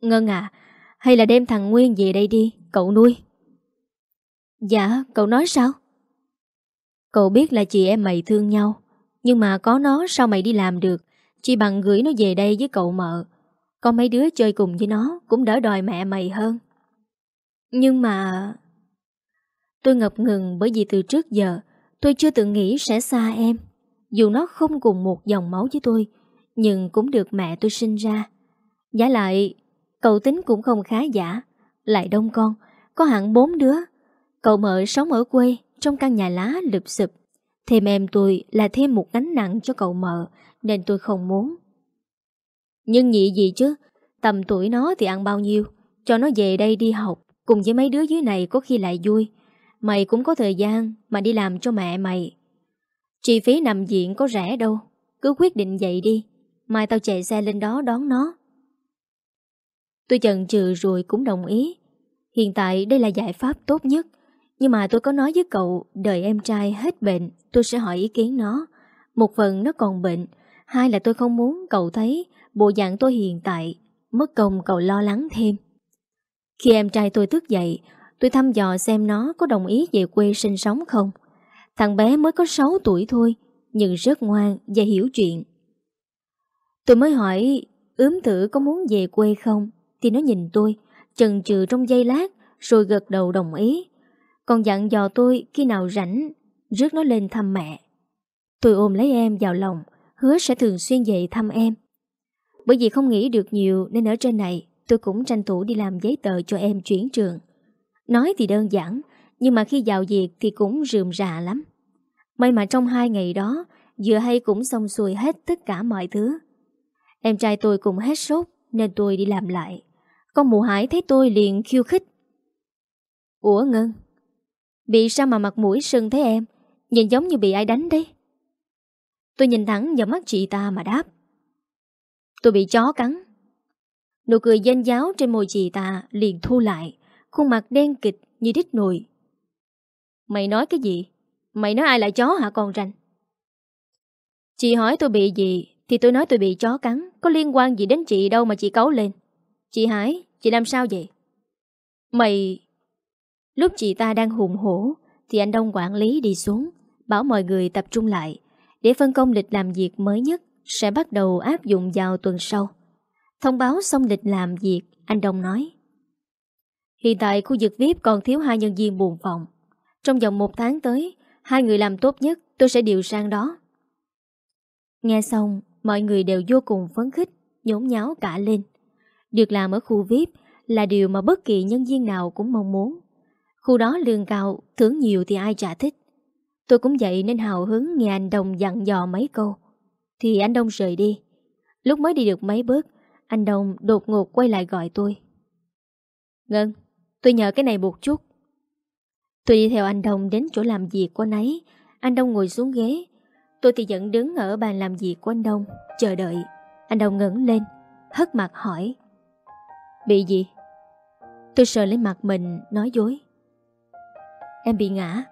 Ngân à Hay là đem thằng Nguyên về đây đi, Cậu nuôi. Dạ cậu nói sao? Cậu biết là chị em mày thương nhau, Nhưng mà có nó sao mày đi làm được? Chỉ bằng gửi nó về đây với cậu mợ. Có mấy đứa chơi cùng với nó Cũng đỡ đòi mẹ mày hơn. Nhưng mà Tôi ngập ngừng bởi vì từ trước giờ Tôi chưa từng nghĩ sẽ xa em. Dù nó không cùng một dòng máu với tôi, Nhưng cũng được mẹ tôi sinh ra. Giả lại, Cậu tính cũng không khá giả. Lại đông con, Có hẳn bốn đứa. Cậu mợ sống ở quê, Trong căn nhà lá lụp xụp Thêm em tôi là thêm một gánh nặng cho cậu mợ nên tôi không muốn. Nhưng nhị gì chứ, Tầm tuổi nó thì ăn bao nhiêu, Cho nó về đây đi học, Cùng với mấy đứa dưới này có khi lại vui. Mày cũng có thời gian Mà đi làm cho mẹ mày. Chi phí nằm viện có rẻ đâu, Cứ quyết định vậy đi, Mai tao chạy xe lên đó đón nó. Tôi chần chừ rồi cũng đồng ý. Hiện tại đây là giải pháp tốt nhất, Nhưng mà tôi có nói với cậu, Đợi em trai hết bệnh, Tôi sẽ hỏi ý kiến nó. Một phần nó còn bệnh Hai là tôi không muốn cậu thấy Bộ dạng tôi hiện tại, Mất công cậu lo lắng thêm. Khi em trai tôi thức dậy, Tôi thăm dò xem nó có đồng ý về quê sinh sống không. Thằng bé mới có 6 tuổi thôi, Nhưng rất ngoan và hiểu chuyện. Tôi mới hỏi, ướm thử có muốn về quê không? Thì nó nhìn tôi, Chần chừ trong giây lát, Rồi gật đầu đồng ý. Còn dặn dò tôi khi nào rảnh, Rước nó lên thăm mẹ. Tôi ôm lấy em vào lòng Hứa sẽ thường xuyên về thăm em. Bởi vì không nghĩ được nhiều Nên ở trên này, tôi cũng tranh thủ đi làm giấy tờ cho em chuyển trường. Nói thì đơn giản, Nhưng mà khi vào việc thì cũng rườm rà lắm. May mà trong hai ngày đó, Vừa hay cũng xong xuôi hết tất cả mọi thứ. Em trai tôi cũng hết sốt Nên tôi đi làm lại. Con mụ hải thấy tôi liền khiêu khích. Ủa Ngân Bị sao mà mặt mũi sưng thế em? Nhìn giống như bị ai đánh đấy. Tôi nhìn thẳng vào mắt chị ta mà đáp Tôi bị chó cắn Nụ cười danh giáo trên môi chị ta liền thu lại Khuôn mặt đen kịch như đít nồi Mày nói cái gì? Mày nói ai là chó hả con ranh? Chị hỏi tôi bị gì Thì tôi nói tôi bị chó cắn Có liên quan gì đến chị đâu mà chị cấu lên Chị Hải, chị làm sao vậy? Mày... Lúc chị ta đang hùng hổ Thì anh Đông quản lý đi xuống Bảo mọi người tập trung lại để phân công lịch làm việc mới nhất, Sẽ bắt đầu áp dụng vào tuần sau. Thông báo xong lịch làm việc, Anh Đông nói. Hiện tại khu vực VIP còn thiếu hai nhân viên buồn phòng. Trong vòng một tháng tới, Hai người làm tốt nhất, tôi sẽ điều sang đó. Nghe xong, Mọi người đều vô cùng phấn khích, Nhốn nháo cả lên. Được làm ở khu VIP Là điều mà bất kỳ nhân viên nào cũng mong muốn. Khu đó lương cao, Thưởng nhiều thì ai chả thích. Tôi cũng vậy nên hào hứng nghe anh Đông dặn dò mấy câu. Thì anh Đông rời đi. Lúc mới đi được mấy bước, Anh Đông đột ngột quay lại gọi tôi. Ngân, Tôi nhờ cái này một chút. Tôi đi theo anh Đông đến chỗ làm việc của anh ấy. Anh Đông ngồi xuống ghế. Tôi thì vẫn đứng ở bàn làm việc của anh Đông, Chờ đợi. Anh Đông ngẩng lên, Hất mặt hỏi. Bị gì? Tôi sờ lên mặt mình, nói dối. Em bị ngã.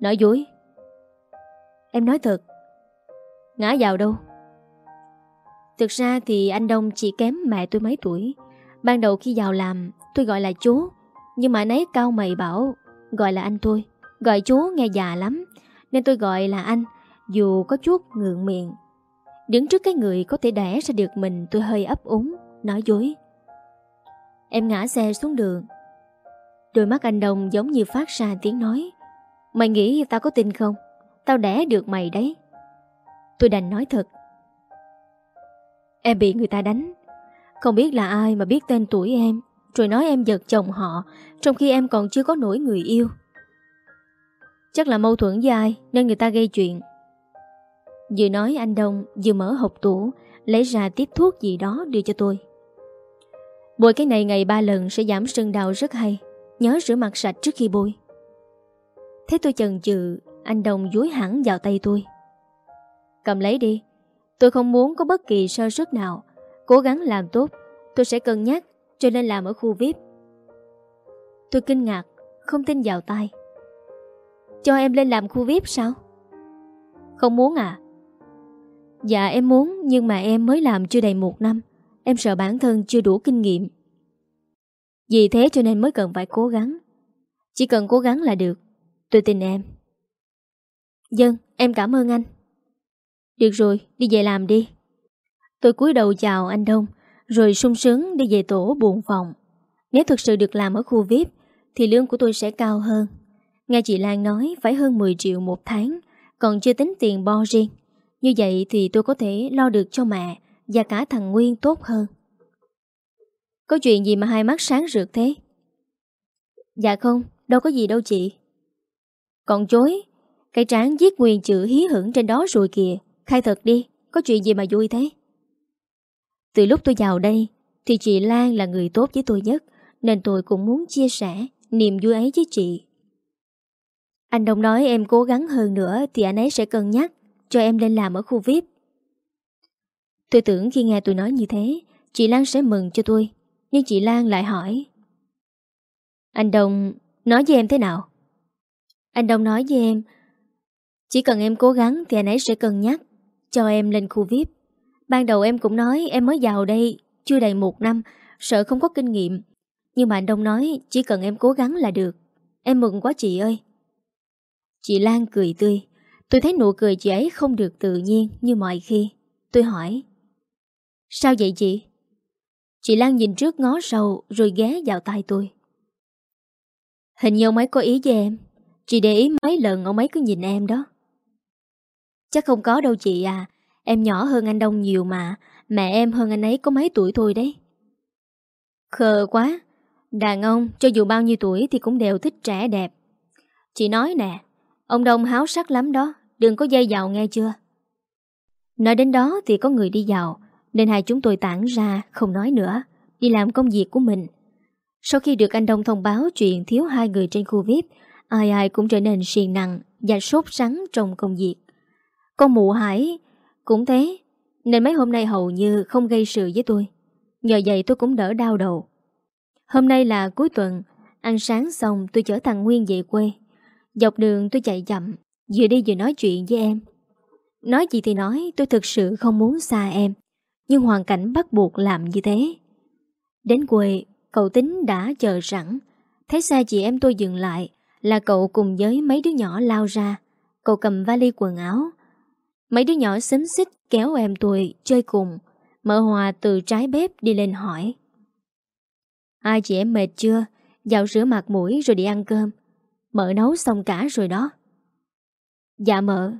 Nói dối. Em nói thật. Ngã vào đâu? Thực ra thì anh Đông chỉ kém mẹ tôi mấy tuổi. Ban đầu khi vào làm, Tôi gọi là chú. Nhưng mà nấy cao mày bảo, Gọi là anh thôi. Gọi chú nghe già lắm, Nên tôi gọi là anh, Dù có chút ngượng miệng. Đứng trước cái người có thể đẻ ra được mình, Tôi hơi ấp úng, Nói dối. Em ngã xe xuống đường. Đôi mắt anh Đông giống như phát ra tiếng nói. Mày nghĩ tao có tin không? Tao đẻ được mày đấy. Tôi đành nói thật. Em bị người ta đánh. Không biết là ai mà biết tên tuổi em, rồi nói em giật chồng họ, Trong khi em còn chưa có nổi người yêu. Chắc là mâu thuẫn với ai, Nên người ta gây chuyện. Vừa nói anh Đông Vừa mở hộp tủ, Lấy ra tiếp thuốc gì đó đưa cho tôi. Bôi cái này ngày ba lần sẽ giảm sưng đau rất hay. Nhớ rửa mặt sạch trước khi bôi. Thế tôi chần chừ, Anh đồng dúi hẳn vào tay tôi. Cầm lấy đi, Tôi không muốn có bất kỳ sơ suất nào. Cố gắng làm tốt, Tôi sẽ cân nhắc, cho nên làm ở khu VIP Tôi kinh ngạc, Không tin vào tay Cho em lên làm khu VIP sao? Không muốn à? Dạ em muốn, Nhưng mà em mới làm chưa đầy một năm. Em sợ bản thân chưa đủ kinh nghiệm. Vì thế cho nên mới cần phải cố gắng. Chỉ cần cố gắng là được. Tôi tin em. Dân, em cảm ơn anh. Được rồi, đi về làm đi. Tôi cúi đầu chào anh Đông, rồi sung sướng đi về tổ buồn phòng. Nếu thực sự được làm ở khu VIP thì lương của tôi sẽ cao hơn. Nghe chị Lan nói, phải hơn 10 triệu một tháng, Còn chưa tính tiền bo riêng. Như vậy thì tôi có thể lo được cho mẹ Và cả thằng Nguyên tốt hơn. Có chuyện gì mà hai mắt sáng rượt thế? Dạ không, Đâu có gì đâu chị. Còn chối. Cái tráng giết Nguyên chữ hí hưởng trên đó rồi kìa. Khai thật đi, Có chuyện gì mà vui thế? Từ lúc tôi vào đây, Thì chị Lan là người tốt với tôi nhất, Nên tôi cũng muốn chia sẻ Niềm vui ấy với chị. Anh Đông nói em cố gắng hơn nữa Thì anh ấy sẽ cân nhắc, Cho em lên làm ở khu VIP Tôi tưởng khi nghe tôi nói như thế, Chị Lan sẽ mừng cho tôi, Nhưng chị Lan lại hỏi. Anh Đông, nói với em thế nào? Anh Đông nói với em, Chỉ cần em cố gắng thì anh ấy sẽ cân nhắc, Cho em lên khu VIP Ban đầu em cũng nói em mới vào đây Chưa đầy một năm, Sợ không có kinh nghiệm. Nhưng mà anh Đông nói, chỉ cần em cố gắng là được. Em mừng quá chị ơi. Chị Lan cười tươi. Tôi thấy nụ cười chị ấy không được tự nhiên như mọi khi. Tôi hỏi, Sao vậy chị? Chị Lan nhìn trước ngó sau rồi ghé vào tay tôi. Hình như ông ấy có ý với em. Chị để ý mấy lần ông ấy cứ nhìn em đó. Chắc không có đâu chị à Em nhỏ hơn anh Đông nhiều mà, Mẹ em hơn anh ấy có mấy tuổi thôi đấy. Khờ quá, Đàn ông cho dù bao nhiêu tuổi Thì cũng đều thích trẻ đẹp. Chị nói nè, Ông Đông háo sắc lắm đó, Đừng có dây dạo nghe chưa? Nói đến đó thì có người đi dạo, Nên hai chúng tôi tản ra, không nói nữa, Đi làm công việc của mình. Sau khi được anh Đông thông báo chuyện thiếu hai người trên khu VIP Ai ai cũng trở nên siêng năng Và sốt sắng trong công việc. Con mụ hải cũng thế, Nên mấy hôm nay hầu như không gây sự với tôi. Nhờ vậy tôi cũng đỡ đau đầu. Hôm nay là cuối tuần, Ăn sáng xong tôi chở thằng Nguyên về quê. Dọc đường tôi chạy chậm, Vừa đi vừa nói chuyện với em. Nói gì thì nói, tôi thực sự không muốn xa em, Nhưng hoàn cảnh bắt buộc làm như thế. Đến quê, Cậu tính đã chờ sẵn, Thấy xe chị em tôi dừng lại là cậu cùng với mấy đứa nhỏ lao ra. Cậu cầm vali quần áo. Mấy đứa nhỏ xấm xích kéo em tôi chơi cùng. Mợ Hòa từ trái bếp đi lên hỏi. Ai chị em mệt chưa? Dạo rửa mặt mũi rồi đi ăn cơm. Mợ nấu xong cả rồi đó. Dạ mợ.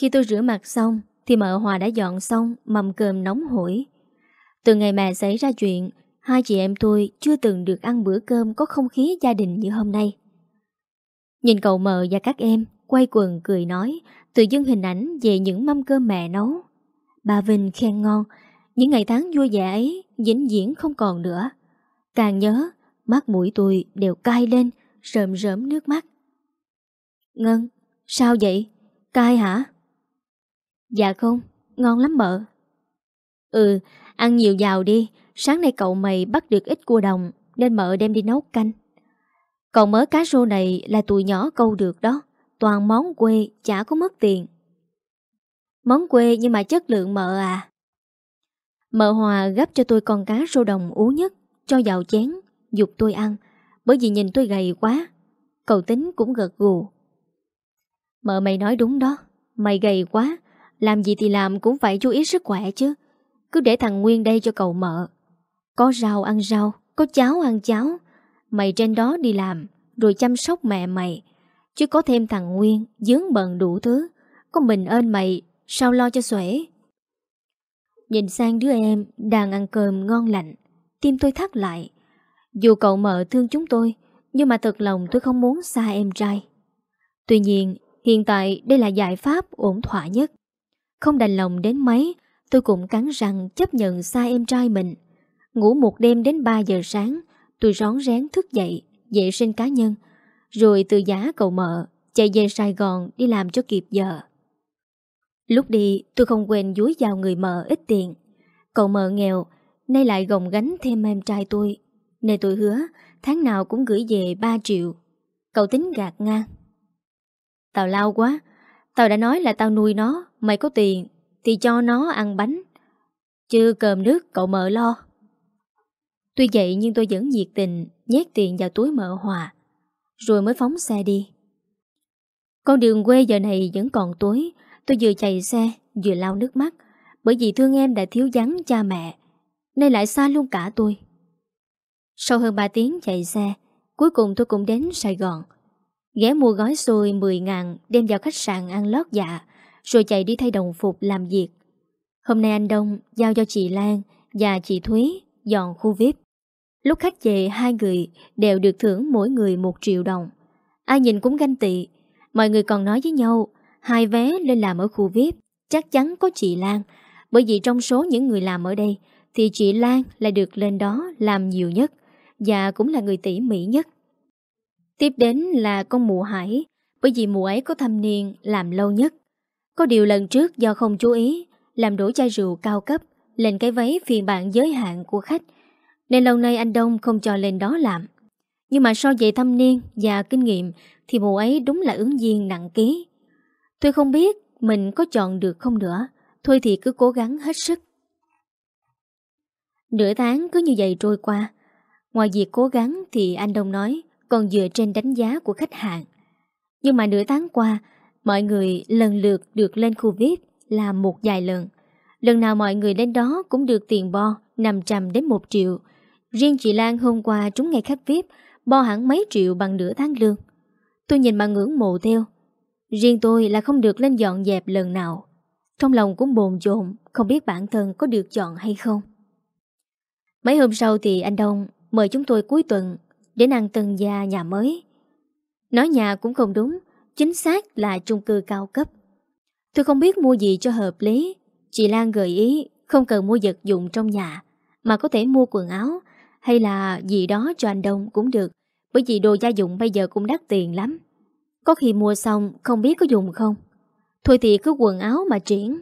Khi tôi rửa mặt xong Thì mợ Hòa đã dọn xong mầm cơm nóng hổi. Từ ngày mẹ xảy ra chuyện Hai chị em tôi chưa từng được ăn bữa cơm Có không khí gia đình như hôm nay. Nhìn cậu mờ và các em, Quay quần cười nói, Tự dưng hình ảnh về những mâm cơm mẹ nấu. Bà Vinh khen ngon, Những ngày tháng vui vẻ ấy Vĩnh viễn không còn nữa. Càng nhớ, Mắt mũi tôi đều cay lên, Rơm rớm nước mắt. Ngân, Sao vậy? Cay hả? Dạ không, Ngon lắm mợ. Ừ Ăn nhiều vào đi Sáng nay cậu mày bắt được ít cua đồng, Nên mợ đem đi nấu canh. Còn mớ cá rô này là tụi nhỏ câu được đó, Toàn món quê chả có mất tiền. Món quê nhưng mà chất lượng mợ à. Mợ Hòa gấp cho tôi con cá rô đồng ú nhất, Cho vào chén, Dục tôi ăn, Bởi vì nhìn tôi gầy quá, Cậu tính cũng gật gù. Mợ mày nói đúng đó, Mày gầy quá, Làm gì thì làm cũng phải chú ý sức khỏe chứ, Cứ để thằng Nguyên đây cho cậu mợ. Có rau ăn rau, Có cháo ăn cháo. Mày trên đó đi làm, Rồi chăm sóc mẹ mày. Chứ có thêm thằng Nguyên Dướng bận đủ thứ. Có mình ơn mày, Sao lo cho xuể? Nhìn sang đứa em Đang ăn cơm ngon lạnh Tim tôi thắt lại. Dù cậu mợ thương chúng tôi, Nhưng mà thật lòng tôi không muốn xa em trai. Tuy nhiên, Hiện tại đây là giải pháp ổn thỏa nhất. Không đành lòng đến mấy, Tôi cũng cắn răng chấp nhận xa em trai mình. Ngủ một đêm đến 3 giờ sáng, Tôi rón rén thức dậy, Vệ sinh cá nhân. Rồi từ giá cậu mợ Chạy về Sài Gòn đi làm cho kịp giờ. Lúc đi, tôi không quên dúi vào người mợ ít tiền. Cậu mợ nghèo, Nay lại gồng gánh thêm em trai tôi. Nên tôi hứa, Tháng nào cũng gửi về 3 triệu. Cậu tính gạt ngang. Tao lao quá. Tao đã nói là tao nuôi nó, Mày có tiền Thì cho nó ăn bánh. Chứ cơm nước cậu mợ lo. Tuy vậy nhưng tôi vẫn nhiệt tình Nhét tiền vào túi mợ hòa Rồi mới phóng xe đi Con đường quê giờ này vẫn còn tối Tôi vừa chạy xe Vừa lau nước mắt Bởi vì thương em đã thiếu vắng cha mẹ Nay lại xa luôn cả tôi Sau hơn 3 tiếng chạy xe Cuối cùng tôi cũng đến Sài Gòn Ghé mua gói xôi 10 ngàn đem vào khách sạn ăn lót dạ, rồi chạy đi thay đồng phục làm việc. Hôm nay anh Đông giao cho chị Lan và chị Thúy dọn khu VIP. Lúc khách về, hai người đều được thưởng mỗi người một triệu đồng. Ai nhìn cũng ganh tị. Mọi người còn nói với nhau, hai vé lên làm ở khu VIP chắc chắn có chị Lan. Bởi vì trong số những người làm ở đây thì chị Lan lại được lên đó làm nhiều nhất và cũng là người tỉ mỉ nhất. Tiếp đến là con mụ Hải, bởi vì mụ ấy có thâm niên, làm lâu nhất. Có điều lần trước do không chú ý, làm đổ chai rượu cao cấp, lên cái váy phiên bản giới hạn của khách nên lâu nay anh Đông không cho lên đó làm. Nhưng mà so về thâm niên và kinh nghiệm thì mụ ấy đúng là ứng viên nặng ký. Tôi không biết mình có chọn được không nữa, thôi thì cứ cố gắng hết sức. Nửa tháng cứ như vậy trôi qua. Ngoài việc cố gắng thì anh Đông nói còn dựa trên đánh giá của khách hàng. Nhưng mà nửa tháng qua, mọi người lần lượt được lên khu VIP làm một vài lần. Lần nào mọi người lên đó cũng được tiền bo 500 đến 1 triệu. Riêng chị Lan hôm qua trúng ngày khách VIP bo hẳn mấy triệu bằng nửa tháng lương. Tôi nhìn mà ngưỡng mộ theo. Riêng tôi là không được lên dọn dẹp lần nào. Trong lòng cũng bồn chồn không biết bản thân có được chọn hay không. Mấy hôm sau thì anh Đông mời chúng tôi cuối tuần đến ăn tân gia nhà mới. Nói nhà cũng không đúng, chính xác là chung cư cao cấp. Tôi không biết mua gì cho hợp lý. Chị Lan gợi ý không cần mua vật dụng trong nhà, mà có thể mua quần áo hay là gì đó cho anh Đông cũng được. Bởi vì đồ gia dụng bây giờ cũng đắt tiền lắm. Có khi mua xong không biết có dùng không. Thôi thì cứ quần áo mà triển.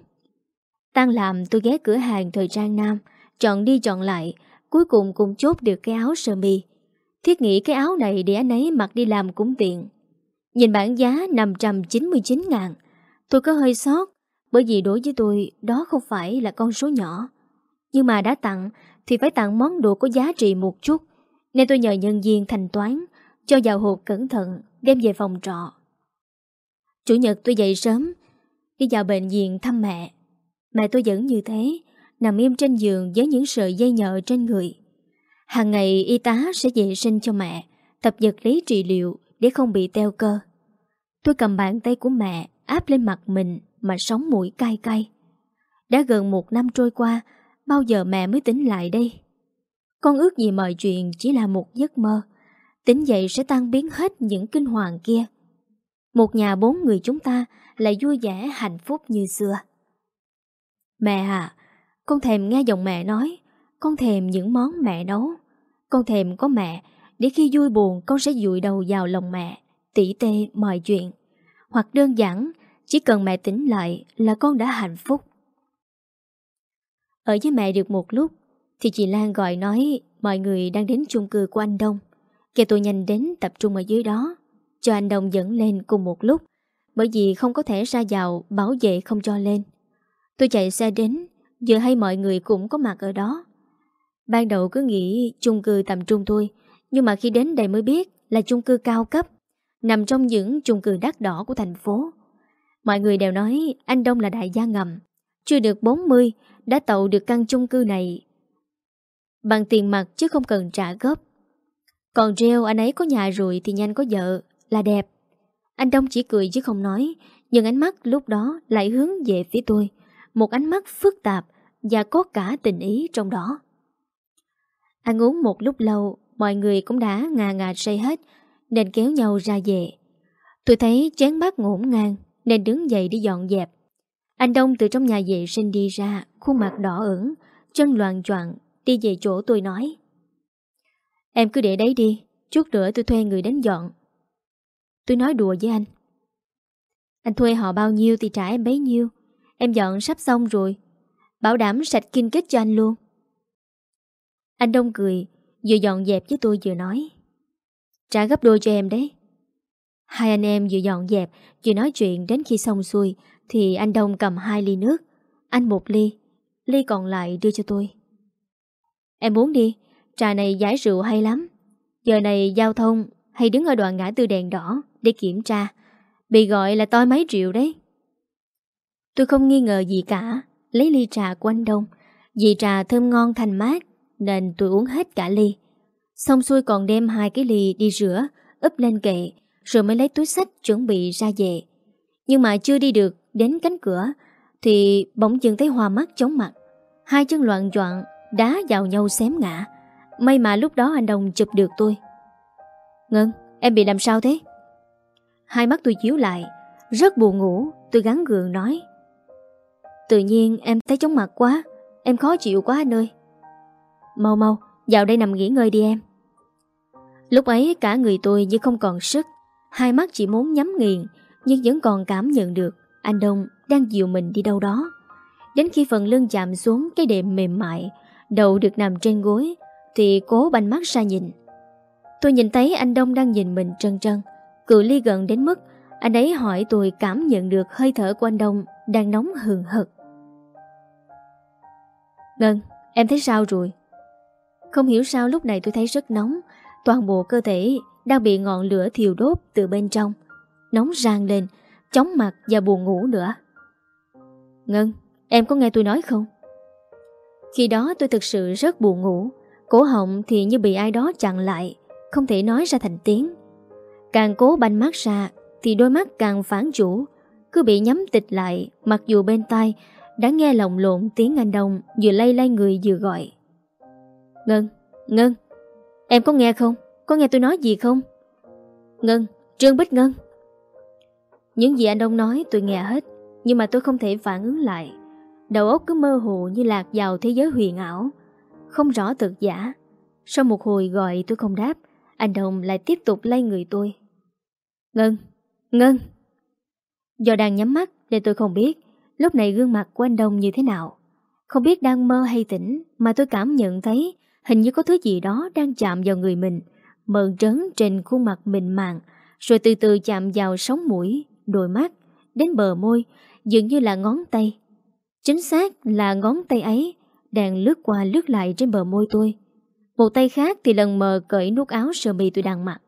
Tan làm tôi ghé cửa hàng thời trang nam, chọn đi chọn lại, cuối cùng cũng chốt được cái áo sơ mi. Thiết nghĩ cái áo này để anh ấy mặc đi làm cũng tiện. Nhìn bản giá 599 ngàn, tôi có hơi sót, bởi vì đối với tôi đó không phải là con số nhỏ. Nhưng mà đã tặng thì phải tặng món đồ có giá trị một chút, nên tôi nhờ nhân viên thanh toán, cho vào hộp cẩn thận, đem về phòng trọ. Chủ nhật tôi dậy sớm, đi vào bệnh viện thăm mẹ. Mẹ tôi vẫn như thế, nằm im trên giường với những sợi dây nhợ trên người. Hàng ngày y tá sẽ vệ sinh cho mẹ, tập vật lý trị liệu để không bị teo cơ. Tôi cầm bàn tay của mẹ áp lên mặt mình mà sống mũi cay cay. Đã gần một năm trôi qua, bao giờ mẹ mới tỉnh lại đây? Con ước gì mọi chuyện chỉ là một giấc mơ. Tỉnh dậy sẽ tan biến hết những kinh hoàng kia. Một nhà bốn người chúng ta lại vui vẻ hạnh phúc như xưa. Mẹ à, con thèm nghe giọng mẹ nói, con thèm những món mẹ nấu. Con thèm có mẹ, để khi vui buồn con sẽ dụi đầu vào lòng mẹ, tỉ tê mọi chuyện. Hoặc đơn giản, chỉ cần mẹ tỉnh lại là con đã hạnh phúc. Ở với mẹ được một lúc, thì chị Lan gọi nói mọi người đang đến chung cư của anh Đông. Kêu tôi nhanh đến tập trung ở dưới đó, cho anh Đông dẫn lên cùng một lúc, bởi vì không có thể ra vào bảo vệ không cho lên. Tôi chạy xe đến, vừa hay mọi người cũng có mặt ở đó. Ban đầu cứ nghĩ chung cư tầm trung thôi, nhưng mà khi đến đây mới biết là chung cư cao cấp, nằm trong những chung cư đắt đỏ của thành phố. Mọi người đều nói anh Đông là đại gia ngầm, chưa được 40 đã tậu được căn chung cư này bằng tiền mặt chứ không cần trả góp. Còn Reo anh ấy có nhà rồi thì nhanh có vợ, là đẹp. Anh Đông chỉ cười chứ không nói, nhưng ánh mắt lúc đó lại hướng về phía tôi. Một ánh mắt phức tạp và có cả tình ý trong đó. Ăn uống một lúc lâu, mọi người cũng đã ngà ngà say hết, nên kéo nhau ra về. Tôi thấy chén bát ngổn ngang, nên đứng dậy đi dọn dẹp. Anh Đông từ trong nhà vệ sinh đi ra, khuôn mặt đỏ ửng, chân loạn choạng đi về chỗ tôi nói. Em cứ để đấy đi, chút nữa tôi thuê người đến dọn. Tôi nói đùa với anh. Anh thuê họ bao nhiêu thì trả em bấy nhiêu. Em dọn sắp xong rồi. Bảo đảm sạch kinh kết cho anh luôn. Anh Đông cười, vừa dọn dẹp với tôi vừa nói. Trả gấp đôi cho em đấy. Hai anh em vừa dọn dẹp, vừa nói chuyện đến khi xong xuôi, thì anh Đông cầm hai ly nước. Anh một ly, ly còn lại đưa cho tôi. Em muốn đi, trà này giải rượu hay lắm. Giờ này giao thông hay đứng ở đoạn ngã tư đèn đỏ để kiểm tra. Bị gọi là toi mấy triệu đấy. Tôi không nghi ngờ gì cả, lấy ly trà của anh Đông. Vì trà thơm ngon thanh mát, nên tôi uống hết cả ly. Xong xuôi còn đem hai cái ly đi rửa, úp lên kệ, Rồi mới lấy túi sách chuẩn bị ra về Nhưng mà chưa đi được Đến cánh cửa Thì bỗng dừng thấy hoa mắt chóng mặt. Hai chân loạn choạng Đá vào nhau xém ngã. May mà lúc đó anh Đông chụp được tôi. Ngân, em bị làm sao thế? Hai mắt tôi chiếu lại Rất buồn ngủ Tôi gắn gượng nói. Tự nhiên em thấy chóng mặt quá Em khó chịu quá anh ơi. Mau mau, vào đây nằm nghỉ ngơi đi em. Lúc ấy cả người tôi như không còn sức Hai mắt chỉ muốn nhắm nghiền Nhưng vẫn còn cảm nhận được. Anh Đông đang dìu mình đi đâu đó. Đến khi phần lưng chạm xuống cái đệm mềm mại Đầu được nằm trên gối Thì cố banh mắt ra nhìn. Tôi nhìn thấy anh Đông đang nhìn mình trân trân Cự ly gần đến mức Anh ấy hỏi tôi cảm nhận được hơi thở của anh Đông Đang nóng hừng hực. Ngân, em thấy sao rồi? Không hiểu sao lúc này tôi thấy rất nóng Toàn bộ cơ thể đang bị ngọn lửa thiêu đốt từ bên trong Nóng rang lên Chóng mặt và buồn ngủ nữa Ngân, em có nghe tôi nói không? Khi đó tôi thực sự rất buồn ngủ Cổ họng thì như bị ai đó chặn lại Không thể nói ra thành tiếng Càng cố banh mắt ra Thì đôi mắt càng phản chủ Cứ bị nhắm tịch lại Mặc dù bên tai Đã nghe lồng lộn tiếng anh đồng, Vừa lay lay người vừa gọi Ngân, Ngân Em có nghe không? Có nghe tôi nói gì không? Ngân, Trương Bích Ngân những gì anh Đông nói tôi nghe hết Nhưng mà tôi không thể phản ứng lại. Đầu óc cứ mơ hồ như lạc vào thế giới huyền ảo. Không rõ thực giả. Sau một hồi gọi tôi không đáp Anh Đông lại tiếp tục lay người tôi. Ngân, Ngân. Do đang nhắm mắt nên tôi không biết Lúc này gương mặt của anh Đông như thế nào. Không biết đang mơ hay tỉnh Mà tôi cảm nhận thấy Hình như có thứ gì đó đang chạm vào người mình Mờn trớn trên khuôn mặt mình màng Rồi từ từ chạm vào sống mũi. Đôi mắt, Đến bờ môi, Dường như là ngón tay. Chính xác là ngón tay ấy Đang lướt qua lướt lại trên bờ môi tôi. Một tay khác thì lần mờ cởi nút áo sơ mi tôi đang mặc.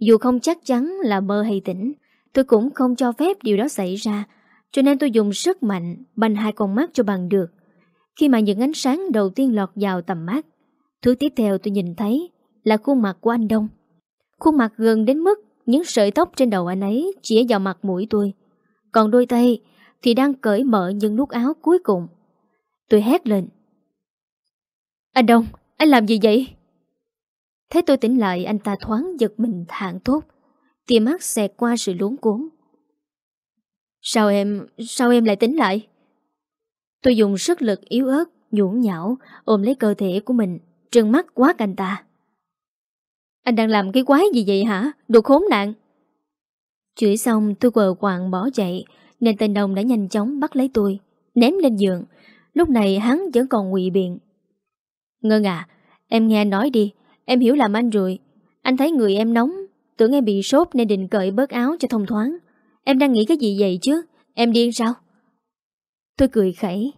Dù không chắc chắn là mơ hay tỉnh, Tôi cũng không cho phép điều đó xảy ra, Cho nên tôi dùng sức mạnh Bành hai con mắt cho bằng được. Khi mà những ánh sáng đầu tiên lọt vào tầm mắt, Thứ tiếp theo tôi nhìn thấy Là khuôn mặt của anh Đông. Khuôn mặt gần đến mức những sợi tóc trên đầu anh ấy Chỉa vào mặt mũi tôi Còn đôi tay thì đang cởi mở những nút áo cuối cùng. Tôi hét lên. Anh Đông, anh làm gì vậy? thấy tôi tỉnh lại anh ta thoáng giật mình thạng thốt, Tia mắt xẹt qua sự luống cuốn. Sao em, sao em lại tỉnh lại? Tôi dùng sức lực yếu ớt, nhũn nhão, ôm lấy cơ thể của mình, trừng mắt quá anh ta. Anh đang làm cái quái gì vậy hả? Đồ khốn nạn. Chửi xong tôi quờ quạng bỏ chạy, nên tên đồng đã nhanh chóng bắt lấy tôi Ném lên giường. Lúc này hắn vẫn còn ngụy biện. Ngân à Em nghe nói đi. Em hiểu làm anh rồi. Anh thấy người em nóng Tưởng em bị sốt nên định cởi bớt áo cho thông thoáng. Em đang nghĩ cái gì vậy chứ? Em điên sao? Tôi cười khẩy.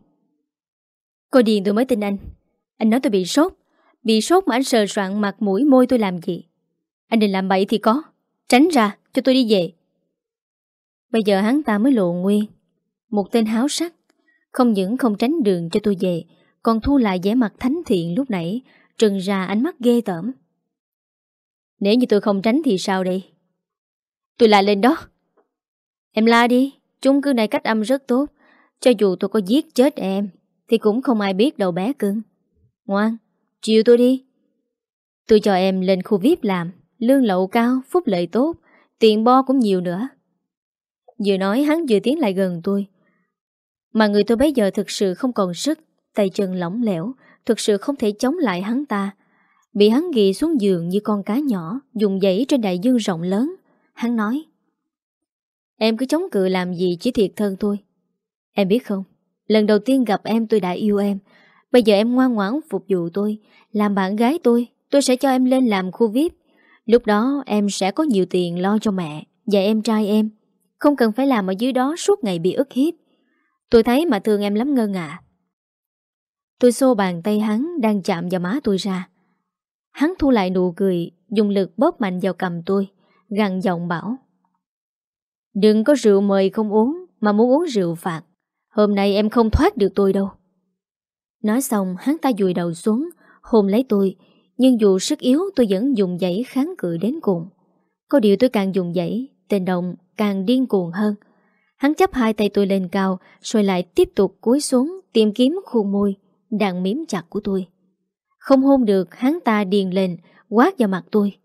Cô điên tôi mới tin anh. Anh nói tôi bị sốt. Bị sốt mà anh sờ soạn mặt mũi môi tôi làm gì? Anh định làm bậy thì có. Tránh ra cho tôi đi về. Bây giờ hắn ta mới lộ nguyên. Một tên háo sắc. Không những không tránh đường cho tôi về Còn thu lại vẻ mặt thánh thiện lúc nãy Trừng ra ánh mắt ghê tởm. Nếu như tôi không tránh thì sao đây? Tôi lại lên đó. Em la đi Chung cư này cách âm rất tốt. Cho dù tôi có giết chết em Thì cũng không ai biết đâu bé cưng. Ngoan, chiều tôi đi. Tôi cho em lên khu VIP làm Lương lậu cao, phúc lợi tốt Tiền bo cũng nhiều nữa. Vừa nói hắn vừa tiến lại gần tôi. Mà người tôi bây giờ thực sự không còn sức Tay chân lỏng lẻo Thực sự không thể chống lại hắn ta. Bị hắn ghi xuống giường như con cá nhỏ Dùng dãy trên đại dương rộng lớn. Hắn nói Em cứ chống cự làm gì chỉ thiệt thân thôi. Em biết không Lần đầu tiên gặp em tôi đã yêu em Bây giờ em ngoan ngoãn phục vụ tôi, Làm bạn gái tôi Tôi sẽ cho em lên làm khu VIP. Lúc đó em sẽ có nhiều tiền lo cho mẹ Và em trai em. Không cần phải làm ở dưới đó suốt ngày bị ức hiếp. Tôi thấy mà thương em lắm ngơ ngạ Tôi xô bàn tay hắn Đang chạm vào má tôi ra. Hắn thu lại nụ cười, Dùng lực bóp mạnh vào cầm tôi, Gằn giọng bảo. Đừng có rượu mời không uống, Mà muốn uống rượu phạt. Hôm nay em không thoát được tôi đâu. Nói xong, hắn ta dùi đầu xuống, Hôn lấy tôi, Nhưng dù sức yếu, tôi vẫn dùng giấy kháng cự đến cùng. Có điều tôi càng dùng dãy Tên Đồng càng điên cuồng hơn. Hắn chấp hai tay tôi lên cao, Rồi lại tiếp tục cúi xuống Tìm kiếm khuôn môi Đang miếm chặt của tôi. Không hôn được, hắn ta điền lên, Quát vào mặt tôi.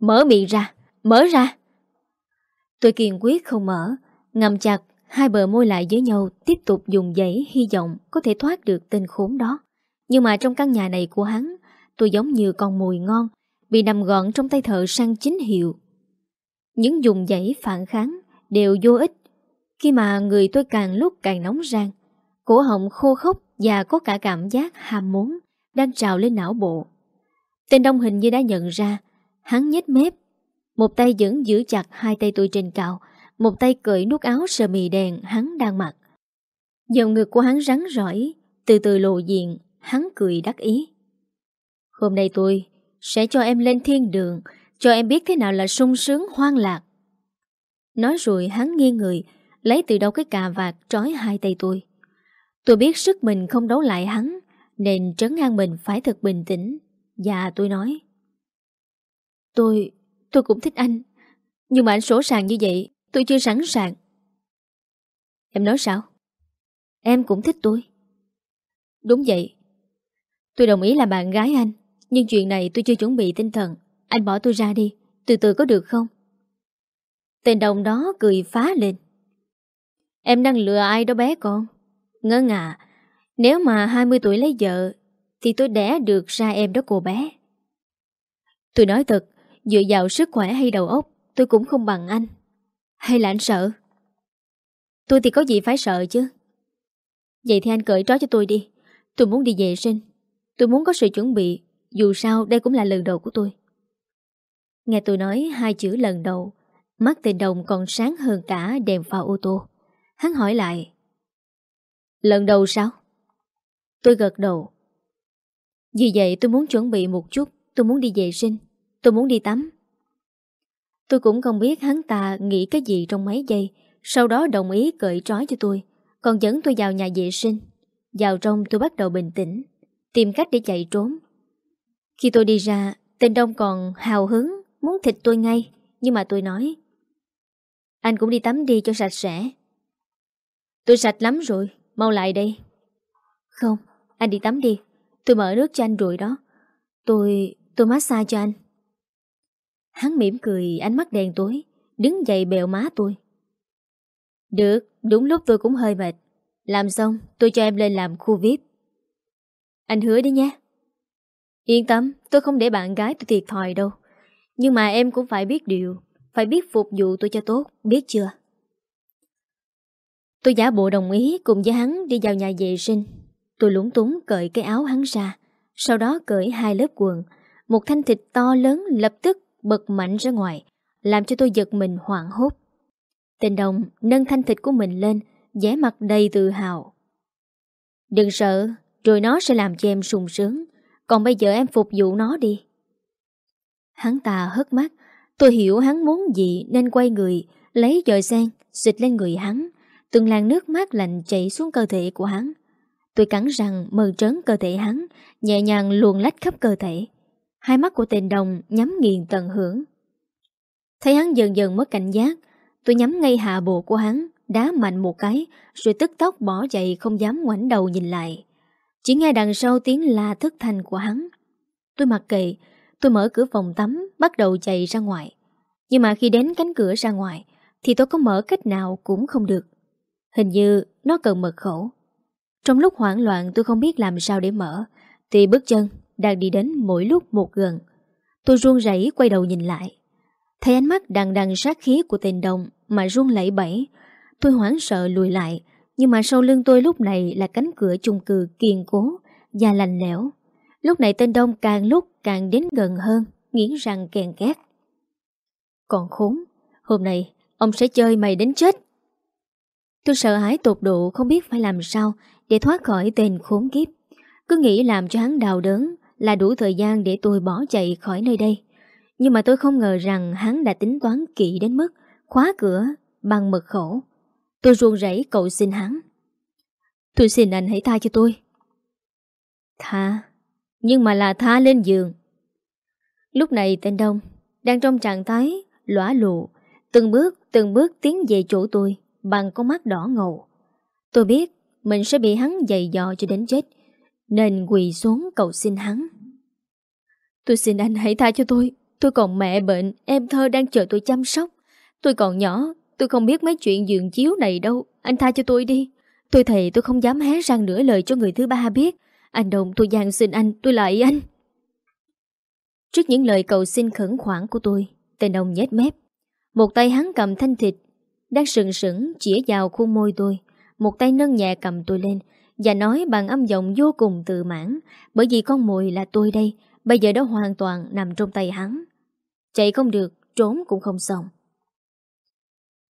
Mở miệng ra, Mở ra. Tôi kiên quyết không mở Ngầm chặt Hai bờ môi lại với nhau, Tiếp tục dùng giấy hy vọng Có thể thoát được tên khốn đó. Nhưng mà trong căn nhà này của hắn, Tôi giống như con mùi ngon, Bị nằm gọn trong tay thợ sang chính hiệu. Những dùng giấy phản kháng Đều vô ích. Khi mà người tôi càng lúc càng nóng rang, Cổ họng khô khốc Và có cả cảm giác ham muốn Đang trào lên não bộ. Tên Đông hình như đã nhận ra, Hắn nhếch mép, Một tay vẫn giữ chặt hai tay tôi trên cào một tay cởi nút áo sơ mì đèn hắn đang mặc. Dòng ngực của hắn rắn rỏi Từ từ lộ diện Hắn cười đắc ý. Hôm nay tôi sẽ cho em lên thiên đường Cho em biết thế nào là sung sướng hoang lạc. Nói rồi hắn nghiêng người Lấy từ đâu cái cà vạt trói hai tay tôi. Tôi biết sức mình không đấu lại hắn Nên trấn an mình phải thật bình tĩnh Và tôi nói Tôi, tôi cũng thích anh Nhưng mà anh sổ sàng như vậy Tôi chưa sẵn sàng. Em nói sao? Em cũng thích tôi. Đúng vậy. Tôi đồng ý là bạn gái anh, Nhưng chuyện này tôi chưa chuẩn bị tinh thần. Anh bỏ tôi ra đi, Từ từ có được không? Tên đồng đó cười phá lên. Em đang lừa ai đó bé con? Ngớ ngà, Nếu mà 20 tuổi lấy vợ, Thì tôi đẻ được ra em đó cô bé. Tôi nói thật, Dựa vào sức khỏe hay đầu óc, Tôi cũng không bằng anh. Hay là anh sợ? Tôi thì có gì phải sợ chứ. Vậy thì anh cởi trói cho tôi đi. Tôi muốn đi vệ sinh. Tôi muốn có sự chuẩn bị. Dù sao, đây cũng là lần đầu của tôi. Nghe tôi nói hai chữ lần đầu, Mắt tên đồng còn sáng hơn cả đèn pha ô tô. Hắn hỏi lại. Lần đầu sao? Tôi gật đầu. Vì vậy tôi muốn chuẩn bị một chút. Tôi muốn đi vệ sinh. Tôi muốn đi tắm. Tôi cũng không biết hắn ta nghĩ cái gì trong mấy giây. Sau đó đồng ý cởi trói cho tôi. Còn dẫn tôi vào nhà vệ sinh. Vào trong tôi bắt đầu bình tĩnh. Tìm cách để chạy trốn. Khi tôi đi ra Tên Đông còn hào hứng Muốn thịt tôi ngay. Nhưng mà tôi nói Anh cũng đi tắm đi cho sạch sẽ. Tôi sạch lắm rồi Mau lại đây. Không, anh đi tắm đi. Tôi mở nước cho anh rồi đó. Tôi... tôi massage cho anh. Hắn mỉm cười ánh mắt đen tối Đứng dậy bèo má tôi. Được, đúng lúc tôi cũng hơi mệt. Làm xong tôi cho em lên làm khu VIP. Anh hứa đi nha Yên tâm, tôi không để bạn gái tôi thiệt thòi đâu. Nhưng mà em cũng phải biết điều Phải biết phục vụ tôi cho tốt, biết chưa? Tôi giả bộ đồng ý cùng với hắn đi vào nhà vệ sinh. Tôi lúng túng cởi cái áo hắn ra Sau đó cởi hai lớp quần. Một thanh thịt to lớn lập tức bật mạnh ra ngoài, làm cho tôi giật mình hoảng hốt. Tên đồng nâng thanh thịt của mình lên, vẻ mặt đầy tự hào. Đừng sợ, rồi nó sẽ làm cho em sung sướng, còn bây giờ em phục vụ nó đi. Hắn ta hất mắt, tôi hiểu hắn muốn gì nên quay người, lấy dòi sen, xịt lên người hắn. Từng làn nước mát lạnh chảy xuống cơ thể của hắn. Tôi cắn răng mờ trớn cơ thể hắn, nhẹ nhàng luồn lách khắp cơ thể. Hai mắt của tên đồng nhắm nghiền tận hưởng. Thấy hắn dần dần mất cảnh giác, Tôi nhắm ngay hạ bộ của hắn, Đá mạnh một cái, Rồi tức tốc bỏ chạy không dám ngoảnh đầu nhìn lại. Chỉ nghe đằng sau tiếng la thất thanh của hắn. Tôi mặc kệ, Tôi mở cửa phòng tắm, Bắt đầu chạy ra ngoài. Nhưng mà khi đến cánh cửa ra ngoài, Thì tôi có mở cách nào cũng không được. Hình như nó cần mật khẩu. Trong lúc hoảng loạn, tôi không biết làm sao để mở, Thì bước chân đang đi đến mỗi lúc một gần. Tôi run rẩy quay đầu nhìn lại. Thấy ánh mắt đằng đằng sát khí của tên đồng mà run lẩy bẩy. Tôi hoảng sợ lùi lại, nhưng mà sau lưng tôi lúc này là cánh cửa chung cư kiên cố và lành lẽo. Lúc này tên đông càng lúc càng đến gần hơn, nghiến răng kèn két. Còn khốn, hôm nay ông sẽ chơi mày đến chết. Tôi sợ hãi tột độ không biết phải làm sao để thoát khỏi tên khốn kiếp. Cứ nghĩ làm cho hắn đau đớn là đủ thời gian để tôi bỏ chạy khỏi nơi đây. Nhưng mà tôi không ngờ rằng hắn đã tính toán kỹ đến mức khóa cửa bằng mật khẩu. Tôi ruồn rẫy cậu xin hắn. Tôi xin anh hãy tha cho tôi. Tha? Nhưng mà là tha lên giường. Lúc này tên Đông Đang trong trạng thái lõa lụ Từng bước từng bước tiến về chỗ tôi Bằng con mắt đỏ ngầu Tôi biết mình sẽ bị hắn dày dò cho đến chết nên quỳ xuống cầu xin hắn. Tôi xin anh hãy tha cho tôi. Tôi còn mẹ bệnh, Em thơ đang chờ tôi chăm sóc. Tôi còn nhỏ, Tôi không biết mấy chuyện giường chiếu này đâu. Anh tha cho tôi đi. Tôi thề tôi không dám hé răng nửa lời cho người thứ ba biết. Anh Đồng, tôi giang xin anh, Tôi lại anh. Trước những lời cầu xin khẩn khoản của tôi, Tên ông nhét mép. Một tay hắn cầm thanh thịt, Đang sừng sững chĩa vào khuôn môi tôi. Một tay nâng nhẹ cầm tôi lên và nói bằng âm giọng vô cùng tự mãn, Bởi vì con mồi là tôi đây, Bây giờ đó hoàn toàn nằm trong tay hắn. Chạy không được, Trốn cũng không xong.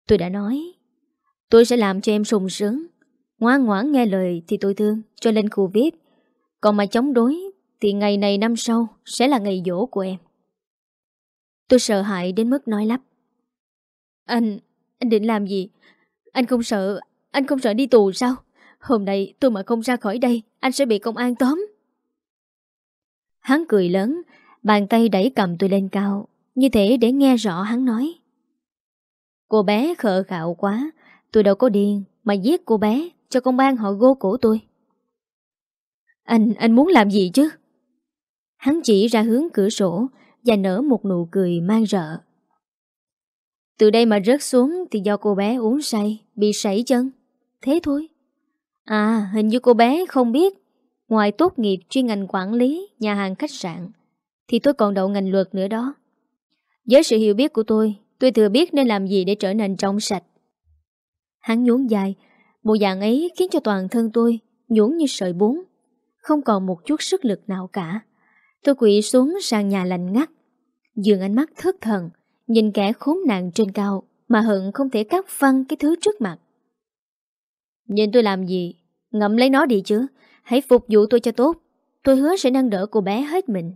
Tôi đã nói, Tôi sẽ làm cho em sùng sướng. Ngoan ngoãn nghe lời thì tôi thương, Cho lên khu VIP Còn mà chống đối Thì ngày này năm sau Sẽ là ngày dỗ của em. Tôi sợ hãi đến mức nói lắp, Anh Anh định làm gì? Anh không sợ, Anh không sợ đi tù sao? Hôm nay tôi mà không ra khỏi đây Anh sẽ bị công an tóm. Hắn cười lớn Bàn tay đẩy cầm tôi lên cao Như thế để nghe rõ hắn nói. Cô bé khờ khạo quá Tôi đâu có điên Mà giết cô bé cho công an họ gô cổ tôi. Anh, anh muốn làm gì chứ? Hắn chỉ ra hướng cửa sổ Và nở một nụ cười mang rợ. Từ đây mà rớt xuống Thì do cô bé uống say Bị sảy chân. Thế thôi. À hình như cô bé không biết. Ngoài tốt nghiệp chuyên ngành quản lý, Nhà hàng khách sạn, Thì tôi còn đậu ngành luật nữa đó. Với sự hiểu biết của tôi Tôi thừa biết nên làm gì để trở nên trong sạch. Hắn nhún dài Bộ dạng ấy khiến cho toàn thân tôi nhũn như sợi bún, Không còn một chút sức lực nào cả. Tôi quỵ xuống sàn nhà lạnh ngắt. Dường ánh mắt thất thần, Nhìn kẻ khốn nạn trên cao Mà hận không thể cắt phăng cái thứ trước mặt. Nhìn tôi làm gì? Ngậm lấy nó đi chứ. Hãy phục vụ tôi cho tốt. Tôi hứa sẽ nâng đỡ cô bé hết mình.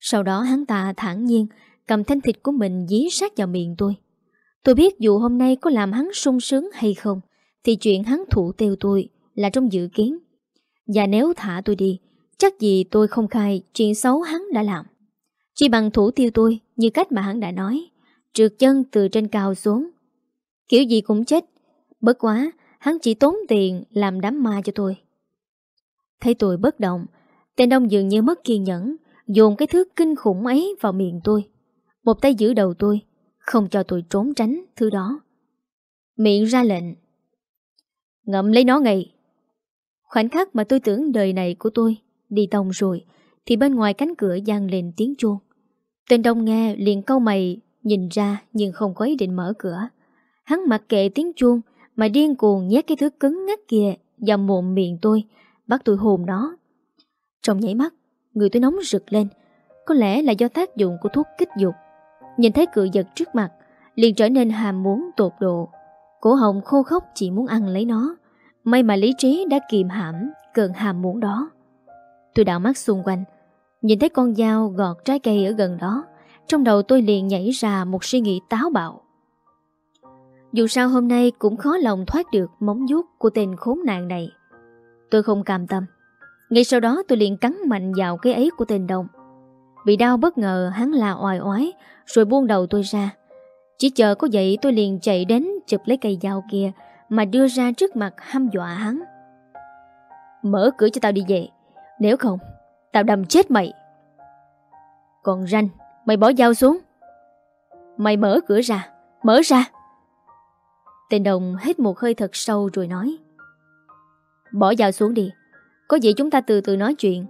Sau đó hắn ta thản nhiên Cầm thanh thịt của mình dí sát vào miệng tôi. Tôi biết dù hôm nay có làm hắn sung sướng hay không, Thì chuyện hắn thủ tiêu tôi Là trong dự kiến. Và nếu thả tôi đi, Chắc gì tôi không khai chuyện xấu hắn đã làm. Chỉ bằng thủ tiêu tôi Như cách mà hắn đã nói, Trượt chân từ trên cao xuống. Kiểu gì cũng chết, Bất quá hắn chỉ tốn tiền Làm đám ma cho tôi. Thấy tôi bất động, Tên đông dường như mất kiên nhẫn, Dồn cái thứ kinh khủng ấy vào miệng tôi. Một tay giữ đầu tôi, Không cho tôi trốn tránh thứ đó. Miệng ra lệnh, Ngậm lấy nó ngay. Khoảnh khắc mà tôi tưởng đời này của tôi Đi tông rồi, Thì bên ngoài cánh cửa gian lên tiếng chuông. Tên đông nghe liền câu mày, Nhìn ra nhưng không có ý định mở cửa. Hắn mặc kệ tiếng chuông mà điên cuồng nhét cái thứ cứng ngắt kia Vào mồm miệng tôi, Bắt tôi hồn nó. Trong nháy mắt, Người tôi nóng rực lên. Có lẽ là do tác dụng của thuốc kích dục. Nhìn thấy cự vật trước mặt, Liền trở nên hàm muốn tột độ. Cổ hồng khô khóc chỉ muốn ăn lấy nó. May mà lý trí đã kìm hãm Cơn hàm muốn đó. Tôi đảo mắt xung quanh, Nhìn thấy con dao gọt trái cây ở gần đó. Trong đầu tôi liền nhảy ra một suy nghĩ táo bạo. Dù sao hôm nay cũng khó lòng thoát được móng vuốt của tên khốn nạn này. Tôi không cam tâm. Ngay sau đó tôi liền cắn mạnh vào cái ấy của tên đồng. Bị đau bất ngờ, hắn là oai oái, Rồi buông đầu tôi ra. Chỉ chờ có vậy tôi liền chạy đến Chụp lấy cây dao kia Mà đưa ra trước mặt hăm dọa hắn. Mở cửa cho tao đi về, Nếu không, Tao đâm chết mày. Còn ranh, Mày bỏ dao xuống. Mày mở cửa ra, Mở ra. Tên đồng hít một hơi thật sâu rồi nói. Bỏ dao xuống đi. Có gì chúng ta từ từ nói chuyện.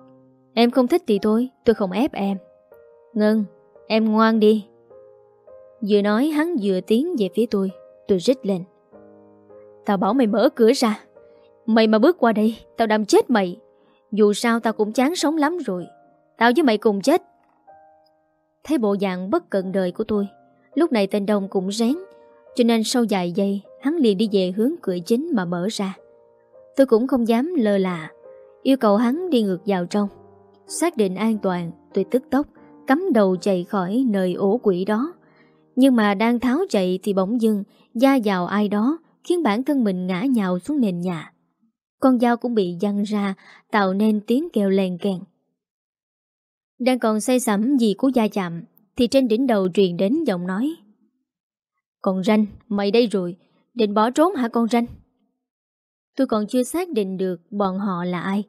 Em không thích thì thôi, Tôi không ép em. Ngân, Em ngoan đi. Vừa nói hắn vừa tiến về phía tôi Tôi rít lên. Tao bảo mày mở cửa ra. Mày mà bước qua đây, Tao đâm chết mày. Dù sao tao cũng chán sống lắm rồi. Tao với mày cùng chết. Thấy bộ dạng bất cận đời của tôi, Lúc này tên đồng cũng rén, Cho nên sau vài giây Hắn liền đi về hướng cửa chính mà mở ra. Tôi cũng không dám lơ là Yêu cầu hắn đi ngược vào trong. Xác định an toàn Tôi tức tốc Cắm đầu chạy khỏi nơi ổ quỷ đó. Nhưng mà đang tháo chạy Thì bỗng dưng Da vào ai đó Khiến bản thân mình ngã nhào xuống nền nhà. Con dao cũng bị văng ra Tạo nên tiếng kêu len kèn. Đang còn say sẩm gì của da chạm Thì trên đỉnh đầu truyền đến giọng nói. Còn ranh, mày đây rồi Định bỏ trốn hả con ranh? Tôi còn chưa xác định được bọn họ là ai,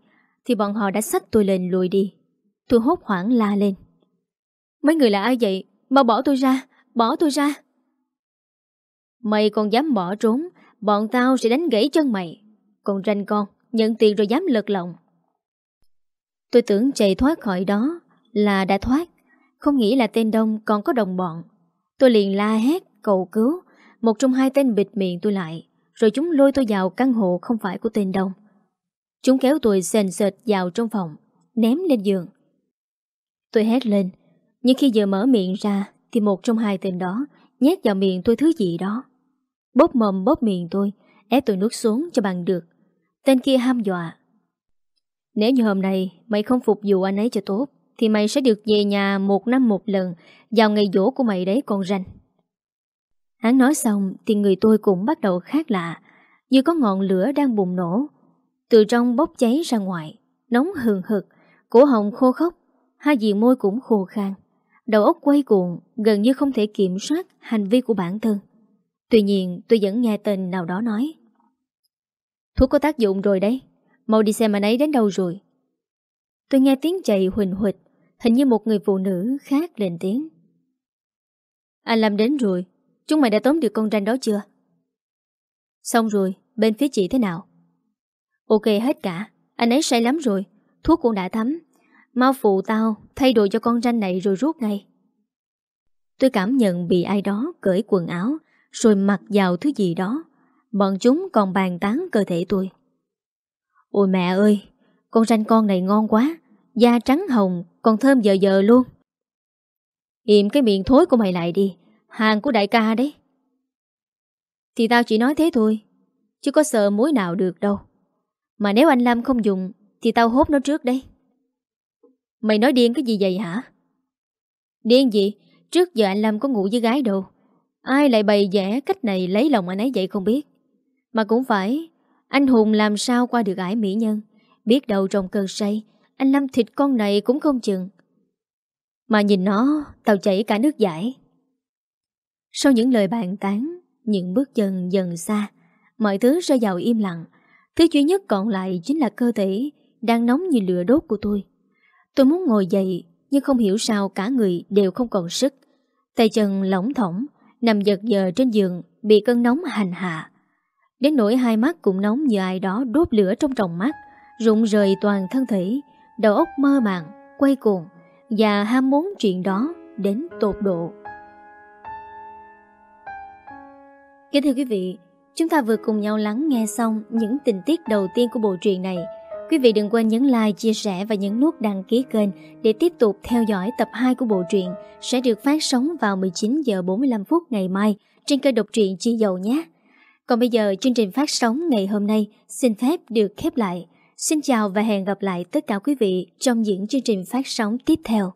Thì bọn họ đã xách tôi lên lùi đi. Tôi hốt hoảng la lên. Mấy người là ai vậy? Mau bỏ tôi ra, Bỏ tôi ra. Mày còn dám bỏ trốn, Bọn tao sẽ đánh gãy chân mày. Còn ranh con, Nhận tiền rồi dám lật lòng. Tôi tưởng chạy thoát khỏi đó Là đã thoát. Không nghĩ là tên Đông còn có đồng bọn. Tôi liền la hét, cầu cứu. Một trong hai tên bịt miệng tôi lại, Rồi chúng lôi tôi vào căn hộ không phải của tên Đông. Chúng kéo tôi sền sệt vào trong phòng, Ném lên giường. Tôi hét lên, Nhưng khi vừa mở miệng ra Thì một trong hai tên đó Nhét vào miệng tôi thứ gì đó. Bóp mồm bóp miệng tôi, Ép tôi nuốt xuống cho bằng được. Tên kia ham dọa. Nếu như hôm nay mày không phục vụ anh ấy cho tốt, Thì mày sẽ được về nhà một năm một lần Vào ngày dỗ của mày đấy con ranh Hắn nói xong Thì người tôi cũng bắt đầu khác lạ, Như có ngọn lửa đang bùng nổ. Từ trong bốc cháy ra ngoài, Nóng hừng hực, Cổ họng khô khốc, Hai diện môi cũng khô khan. Đầu óc quay cuồng, Gần như không thể kiểm soát hành vi của bản thân. Tuy nhiên, tôi vẫn nghe tên nào đó nói. Thuốc có tác dụng rồi đấy, Mau đi xem anh ấy đến đâu rồi. Tôi nghe tiếng chạy huỳnh huỳnh Hình như một người phụ nữ khác lên tiếng. Anh làm đến rồi Chúng mày đã tóm được con ranh đó chưa? Xong rồi, Bên phía chị thế nào? Ok hết cả, Anh ấy say lắm rồi, Thuốc cũng đã thấm. Mau phụ tao thay đồ cho con ranh này rồi rút ngay. Tôi cảm nhận bị ai đó cởi quần áo, Rồi mặc vào thứ gì đó. Bọn chúng còn bàn tán cơ thể tôi. Ôi mẹ ơi, Con ranh con này ngon quá, Da trắng hồng, Còn thơm dờ dờ luôn. Im cái miệng thối của mày lại đi Hàng của đại ca đấy. Thì tao chỉ nói thế thôi, Chứ có sợ mối nào được đâu. Mà nếu anh Lâm không dùng, Thì tao hốt nó trước đấy. Mày nói điên cái gì vậy hả? Điên gì? Trước giờ anh Lâm có ngủ với gái đâu. Ai lại bày vẽ cách này lấy lòng anh ấy vậy không biết. Mà cũng phải, Anh Hùng làm sao qua được ải mỹ nhân. Biết đâu trong cơn say, Anh Lâm thịt con này cũng không chừng. Mà nhìn nó, Tao chảy cả nước giải sau những lời bàn tán, Những bước chân dần xa, Mọi thứ rơi vào im lặng. Thứ duy nhất còn lại chính là cơ thể Đang nóng như lửa đốt của tôi. Tôi muốn ngồi dậy, Nhưng không hiểu sao cả người đều không còn sức. Tay chân lỏng thỏng, Nằm giật giờ trên giường, Bị cơn nóng hành hạ. Đến nỗi hai mắt cũng nóng như ai đó đốt lửa trong tròng mắt, Rụng rời toàn thân thể, Đầu óc mơ màng, Quay cuồng Và ham muốn chuyện đó đến tột độ. Kính thưa quý vị Chúng ta vừa cùng nhau lắng nghe xong những tình tiết đầu tiên của bộ truyện này Quý vị đừng quên nhấn like, chia sẻ và nhấn nút đăng ký kênh để tiếp tục theo dõi tập 2 của bộ truyện sẽ được phát sóng vào 19 giờ 45 phút ngày mai trên kênh độc truyện Chi Dầu nhé. Còn bây giờ chương trình phát sóng ngày hôm nay xin phép được khép lại. Xin chào và hẹn gặp lại tất cả quý vị trong những chương trình phát sóng tiếp theo.